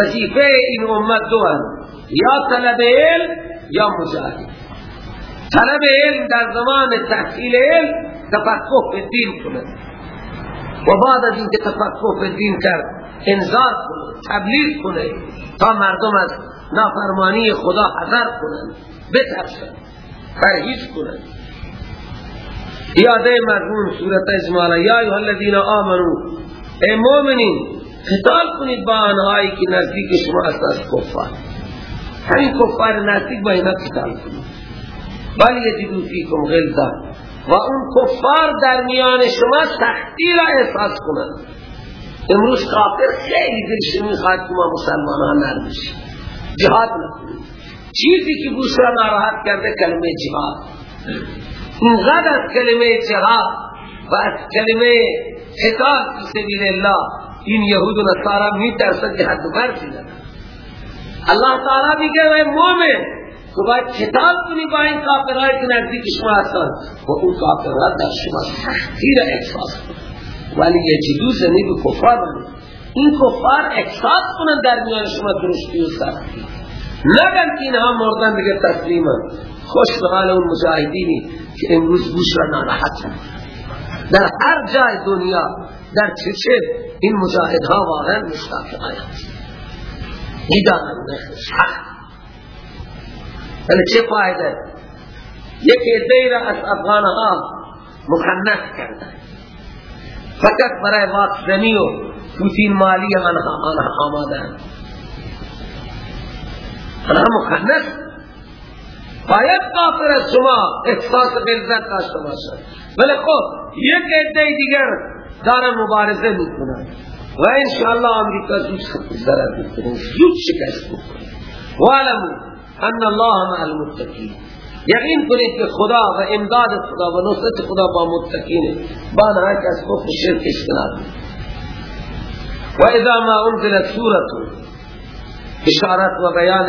وظیفه این امت دو هم یا طلب علم یا مجاهد. طلب علم در زمان تحصیل علم تفقه به دین کنه و بعد از اینکه تفقه به دین کرد انذار کنه تبلیغ کنه تا مردم از نافرمانی خدا حذر کنند بترسن پرهیز کنند. یاده مضمون صورت اجمالا یا ایها الذین آمنو ای مومنین قتال کنید با آنهایی که نزدیک شما از کفار. همین کفار نزدیک با اینا قتال کنید. ولی یجدو فیکم غلظه و اون کفار در میان شما سختی را احساس کنند. امروز کافر خیلی دلش می‌خواد که ما مسلمان ها نرم جهاد نکنید چیزی که گوش را ناراحت کرده کلمه جهاد. اینقدر از کلمه جهاد و از کلمه فی سبیل الله این یهود و نصارا می ترسد که حد برسی الله تعالی ای مومن تو باید قتال کنی با این کافرهای که نزدیک شما هستن. و اون کافرها در شما سختی را احساس کنند ولی جدو زنی به کفار بنید این کفار احساس کنند در میان شما درشتی و سختی. نگن که اینها مردن دیگه تسلیمن. خوش به حال اون مجاهدینی که امروز گوش را ناراحت در هر جای دنیا در چه این مجاهدها واقعا مشتاق آیات می‌دانند سخت ولی چه فایده یک عده از افغانها مخنث کردن فقط برای واقعی و توتین مالی آنها آمادن آنها مخنث. باید کافر از شما احساس بلزت داشته باشد. ولی خب یک عده دیگر دارن مبارزه می‌کنن. و انشاءالله امریکا زود ضرر می‌کنه. زود شکست می‌کنه. وعلمو ان الله مع المتقین یقین کنید که خدا و امداد خدا و نصرت خدا با متقینه. با نهایی که از کفر شرک و اذا ما انزلت سورت اشارت و بیان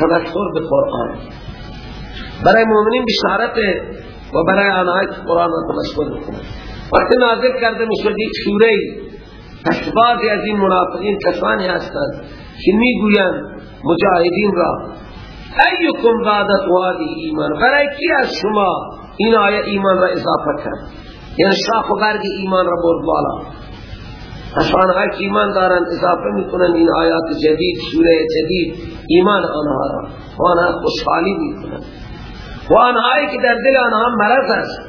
تذکر به قرآن. برای مؤمنین بشارت و برای آنهایی که قرآن را تمشکل می‌کنند وقتی نازل کرده می‌شد یک سوره پس بعضی از این منافقین کسانی هستند که می‌گویند مجاهدین را ایکم بعدت وادی ایمان برای کی از شما این آیه ایمان را اضافه کرد؟ یعنی شاخ و برگ ایمان را برد بالا. اشانهایی که ایمان دارند اضافه می‌کنند این آیات جدید سوره جدید ایمان آنها را. و آنها خوشحالی می‌کنند. و آنهایی که در دل آنها مرض است.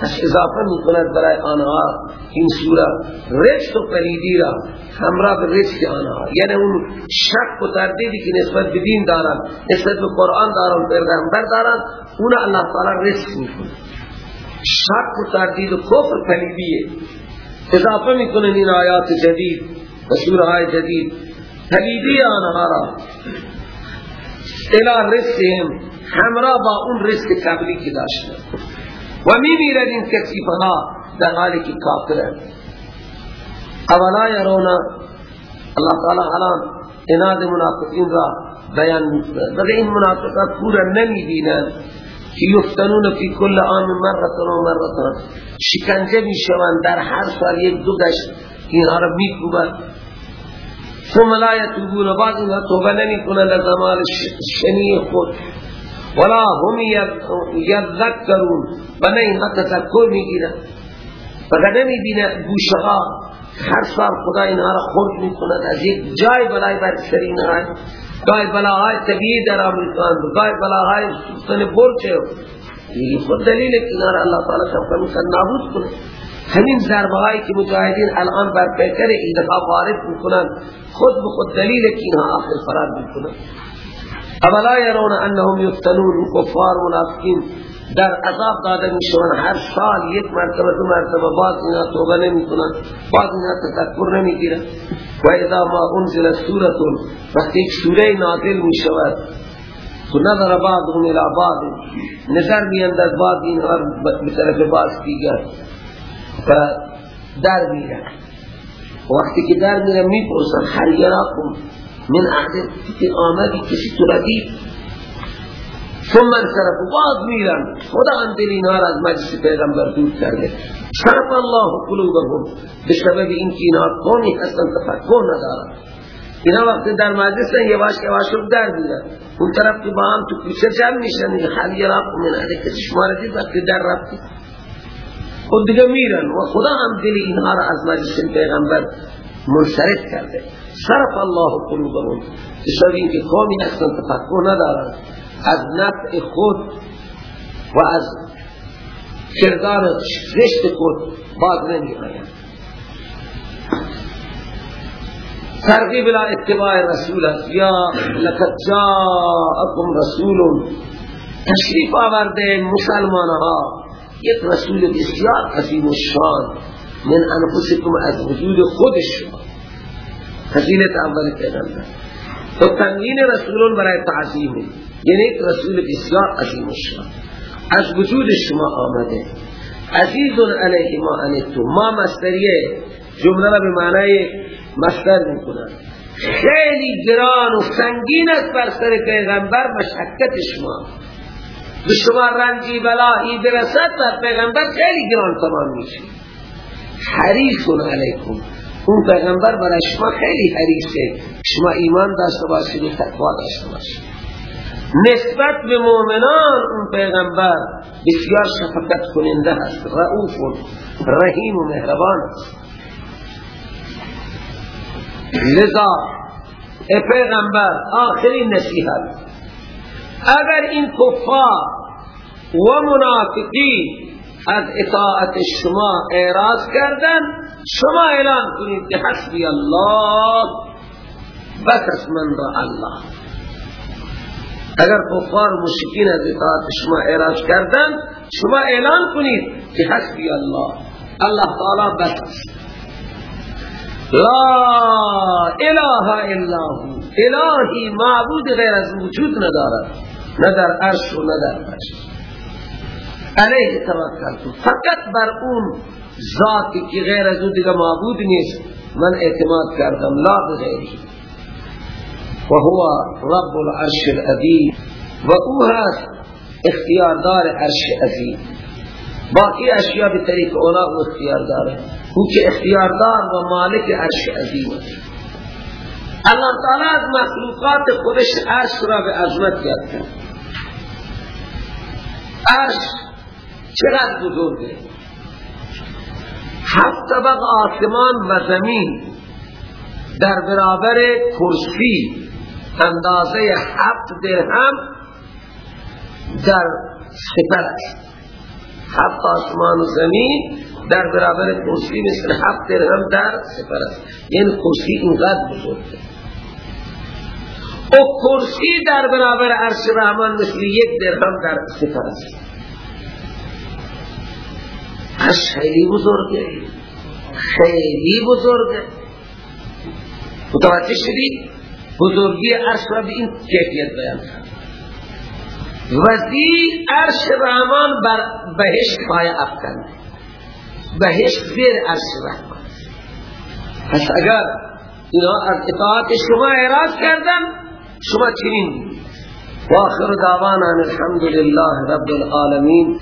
پس اضافه می‌کند برای آنها این سوره رزق و پلیدی را همراه به رزق آنها. یعنی اون شک و تردیدی که نسبت به دین دارن نسبت به قرآن دارن پیغمبر دارن اون الله تعالی رزق می‌کنه. شک و تردید و کفر پلیدیه اضافه می‌کنن این آیات جدید و سوره های جدید. پلیدی آنها را الى رزقهم همراه با اون رزق قبلی که داشتن. و می میرد این کسیفها در حالی که کافرن اولا یرونا اللہ تعالی الان اناد منافقین را بیان می‌کنند ولی این منافقات پورا نمی‌بینند که یفتنون فی کل آن مرتن و مرتن شکنجه می‌شوند در هر سال یک دو گشت اینها را میکوبند. ثم لا یتوبون بعد اینها توبه نمی کنند از اعمال شنی خود. ولا هم یذکرون. و نه اینها تذکر می‌گیرند فقط نمی بینه گوشه ها هر سال خدا اینها را خورد می کند از یک جای بلای بر سر اینها. گای بلاهای طبیعی در آمریکان گای بلاهای سوستن برچه یہ خود دلیل ہے کہ نار اللہ تعالی کا مثل نابود کنے همین ضربه که مجاهدین الان بر پیکر این دفعه وارد می‌کنن خود به خود دلیل که اینها آخر فرار می‌کنن اولا یرون انهم یفتنون کفار منافقین. در عذاب داده میشون. هر سال یک مرتبه دو مرتبه بعد اینا توبه نمی‌کنن بعد اینا تذکر نمی‌گیرن. و اذا ما انزل سورة وقتی یک سوره نازل می‌شود تو نظر بعضهم الى بعض. نظر میاندد بعض اینها به طرف بعض دیگر. و در میرن. وقتی که در میرن می‌پرسن هر یراکم من که آمدی کسی تو ردید ثم انصرف. باز میرن خدا دل اینها را از مجلس پیغمبر دور کرده. شرف الله قلوبهم. به سبب این که اینها قومی هستن تفکر ندارن. اینا وقتی در مجلس یواش یواش رو در میرن اون طرف که با هم تو کوچه جمع میشن هر یراکم من احد کسی شما ردید وقتی در رفتی خود دیگه میرن. و خدا هم دل اینها را از مجلس پیغمبر منصرف کرده. صرف الله قلوبهم. بسبب اینکه قومی هستن تفکر ندارن. از نفع خود و از کردار رشت خود باز نمی آید ترغیب الى اتباع رسول است. یا لقد جاءکم رسول. تشریف آورده مسلمان ها یک رسول بسیار عظیم و شان. من انفسکم از وجود خود شما فضیلت اول پیغمبر تو تنوین رسولون برای تعظیم. یعنی یک رسول بسیار عظیم شان از وجود شما آمده. عزیز علیه ما انتو ما مستریه جمله را به معنای مستر می‌کنن. خیلی گران و سنگین است بر سر پیغمبر مشکت شما. به شما رنجی بلایی برسد بر پیغمبر خیلی گران تمام میشه. حریص علیکم. اون پیغمبر برای شما خیلی حریصه شما ایمان داشته باشید و تقوا داشته باشید. نسبت به مؤمنان اون پیغمبر بسیار شفقت کننده است رؤوف رحیم و مهربان است. لذا ای پیغمبر آخرین نصیحت. اگر این کفار و منافقی از اطاعت شما اعراض کردن شما اعلان کنید که حسبی الله بس من را الله. اگر کفار مشکین از اطاعت شما اعراض کردن شما اعلان کنید که حسبی الله. الله تعالی بس لا اله الا هو. الهی معبود غیر از وجود ندارد. نه در عرش و نه در علیه توکل فقط بر اون ذاتی که غیر از او دیگه معبود نیست من اعتماد کردم لا بغیری و هو رب العرش العظیم. و او هست اختیاردار عرش عظیم. باقی اشیاء به طریق اولا او اختیارداره. او که اختیاردار و مالک عرش عظیم است. اللہ تعالی از مخلوقات خودش عرش را به عظمت یاد کرد عرش چقدر بزرگه؟ هفت طبق آسمان و زمین در برابر کرسی اندازه هفت درهم در سپر است هفت آسمان و زمین در برابر کرسی مثل هفت درهم در سپر است یعنی کرسی اینقدر بزرگه. او کرسی در برابر عرش رحمان مثل یک درهم در سپر است خیلی بزرگه. خیلی بزرگه. متوجه شدی؟ بزرگی عرش را به این کیفیت بیان کرد. وزیر عرش رحمان بر بهشت پای افکن بهشت زیر عرش رحمان. پس اگر اینا از اطاعت شما اعراض کردن شما چنین. و آخر دعوانا الحمد لله رب العالمین.